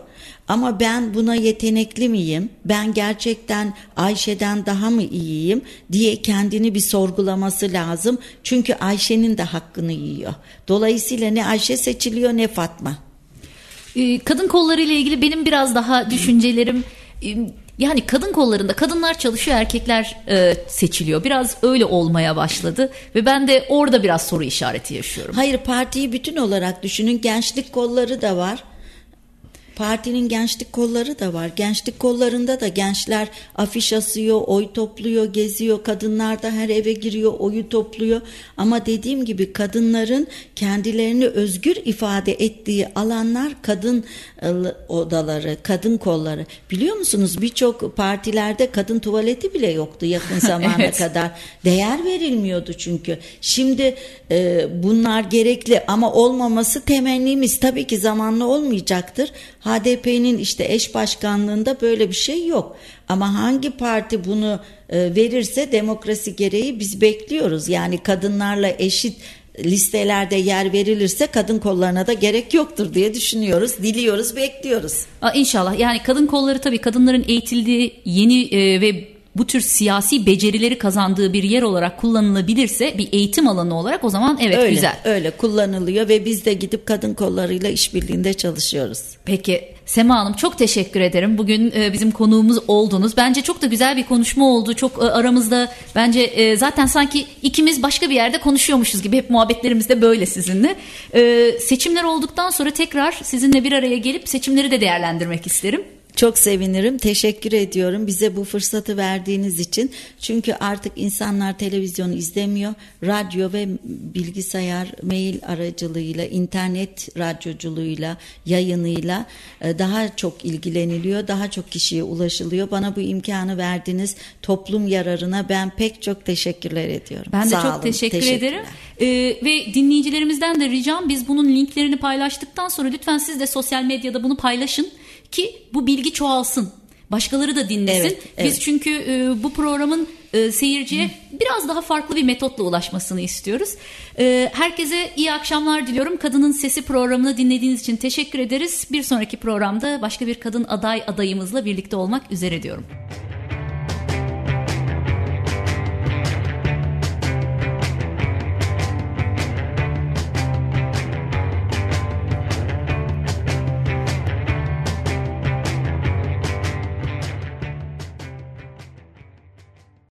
Speaker 2: Ama ben buna yetenekli miyim? Ben gerçekten Ayşe'den daha mı iyiyim diye kendini bir sorgulaması lazım. Çünkü Ayşe'nin de hakkını yiyor. Dolayısıyla ne Ayşe seçiliyor ne Fatma.
Speaker 1: Ee, Kadın kolları ile ilgili benim biraz daha düşüncelerim e, yani kadın kollarında kadınlar çalışıyor erkekler e, seçiliyor. Biraz öyle olmaya başladı ve ben de orada biraz soru işareti yaşıyorum.
Speaker 2: Hayır partiyi bütün olarak düşünün. Gençlik kolları da var. Partinin gençlik kolları da var. Gençlik kollarında da gençler afiş asıyor, oy topluyor, geziyor. Kadınlar da her eve giriyor, oyu topluyor. Ama dediğim gibi kadınların kendilerini özgür ifade ettiği alanlar kadın e, odaları, kadın kolları. Biliyor musunuz birçok partilerde kadın tuvaleti bile yoktu yakın zamana
Speaker 1: Evet.
Speaker 2: kadar. Değer verilmiyordu çünkü. Şimdi e, bunlar gerekli ama olmaması temennimiz. Tabii ki zamanla olmayacaktır. HDP'nin işte eş başkanlığında böyle bir şey yok. Ama hangi parti bunu e, verirse demokrasi gereği biz bekliyoruz. Yani kadınlarla eşit listelerde yer verilirse kadın kollarına da gerek yoktur diye düşünüyoruz, diliyoruz, bekliyoruz.
Speaker 1: İnşallah yani kadın kolları tabii kadınların eğitildiği yeni e, ve bu tür siyasi becerileri kazandığı bir yer olarak kullanılabilirse bir eğitim alanı olarak o zaman evet
Speaker 2: öyle,
Speaker 1: güzel.
Speaker 2: öyle kullanılıyor ve biz de gidip kadın kollarıyla işbirliğinde çalışıyoruz.
Speaker 1: Peki Sema Hanım çok teşekkür ederim. Bugün e, bizim konuğumuz oldunuz. Bence çok da güzel bir konuşma oldu. Çok e, aramızda bence e, zaten sanki ikimiz başka bir yerde konuşuyormuşuz gibi. Hep muhabbetlerimizde böyle sizinle. E, seçimler olduktan sonra tekrar sizinle bir araya gelip seçimleri de değerlendirmek isterim.
Speaker 2: Çok sevinirim. Teşekkür ediyorum bize bu fırsatı verdiğiniz için. Çünkü artık insanlar televizyonu izlemiyor. Radyo ve bilgisayar, mail aracılığıyla, internet radyoculuğuyla, yayınıyla e, daha çok ilgileniliyor. Daha çok kişiye ulaşılıyor. Bana bu imkanı verdiniz. Toplum yararına ben pek çok teşekkürler ediyorum.
Speaker 1: Ben de
Speaker 2: Sağ
Speaker 1: çok
Speaker 2: olun,
Speaker 1: teşekkür ederim. Ee, ve dinleyicilerimizden de ricam biz bunun linklerini paylaştıktan sonra lütfen siz de sosyal medyada bunu paylaşın ki bu bilgi çoğalsın. Başkaları da dinlesin.
Speaker 2: Evet, evet.
Speaker 1: Biz çünkü e, bu programın e, seyirciye biraz daha farklı bir metotla ulaşmasını istiyoruz. E, herkese iyi akşamlar diliyorum. Kadının Sesi programını dinlediğiniz için teşekkür ederiz. Bir sonraki programda başka bir kadın aday adayımızla birlikte olmak üzere diyorum.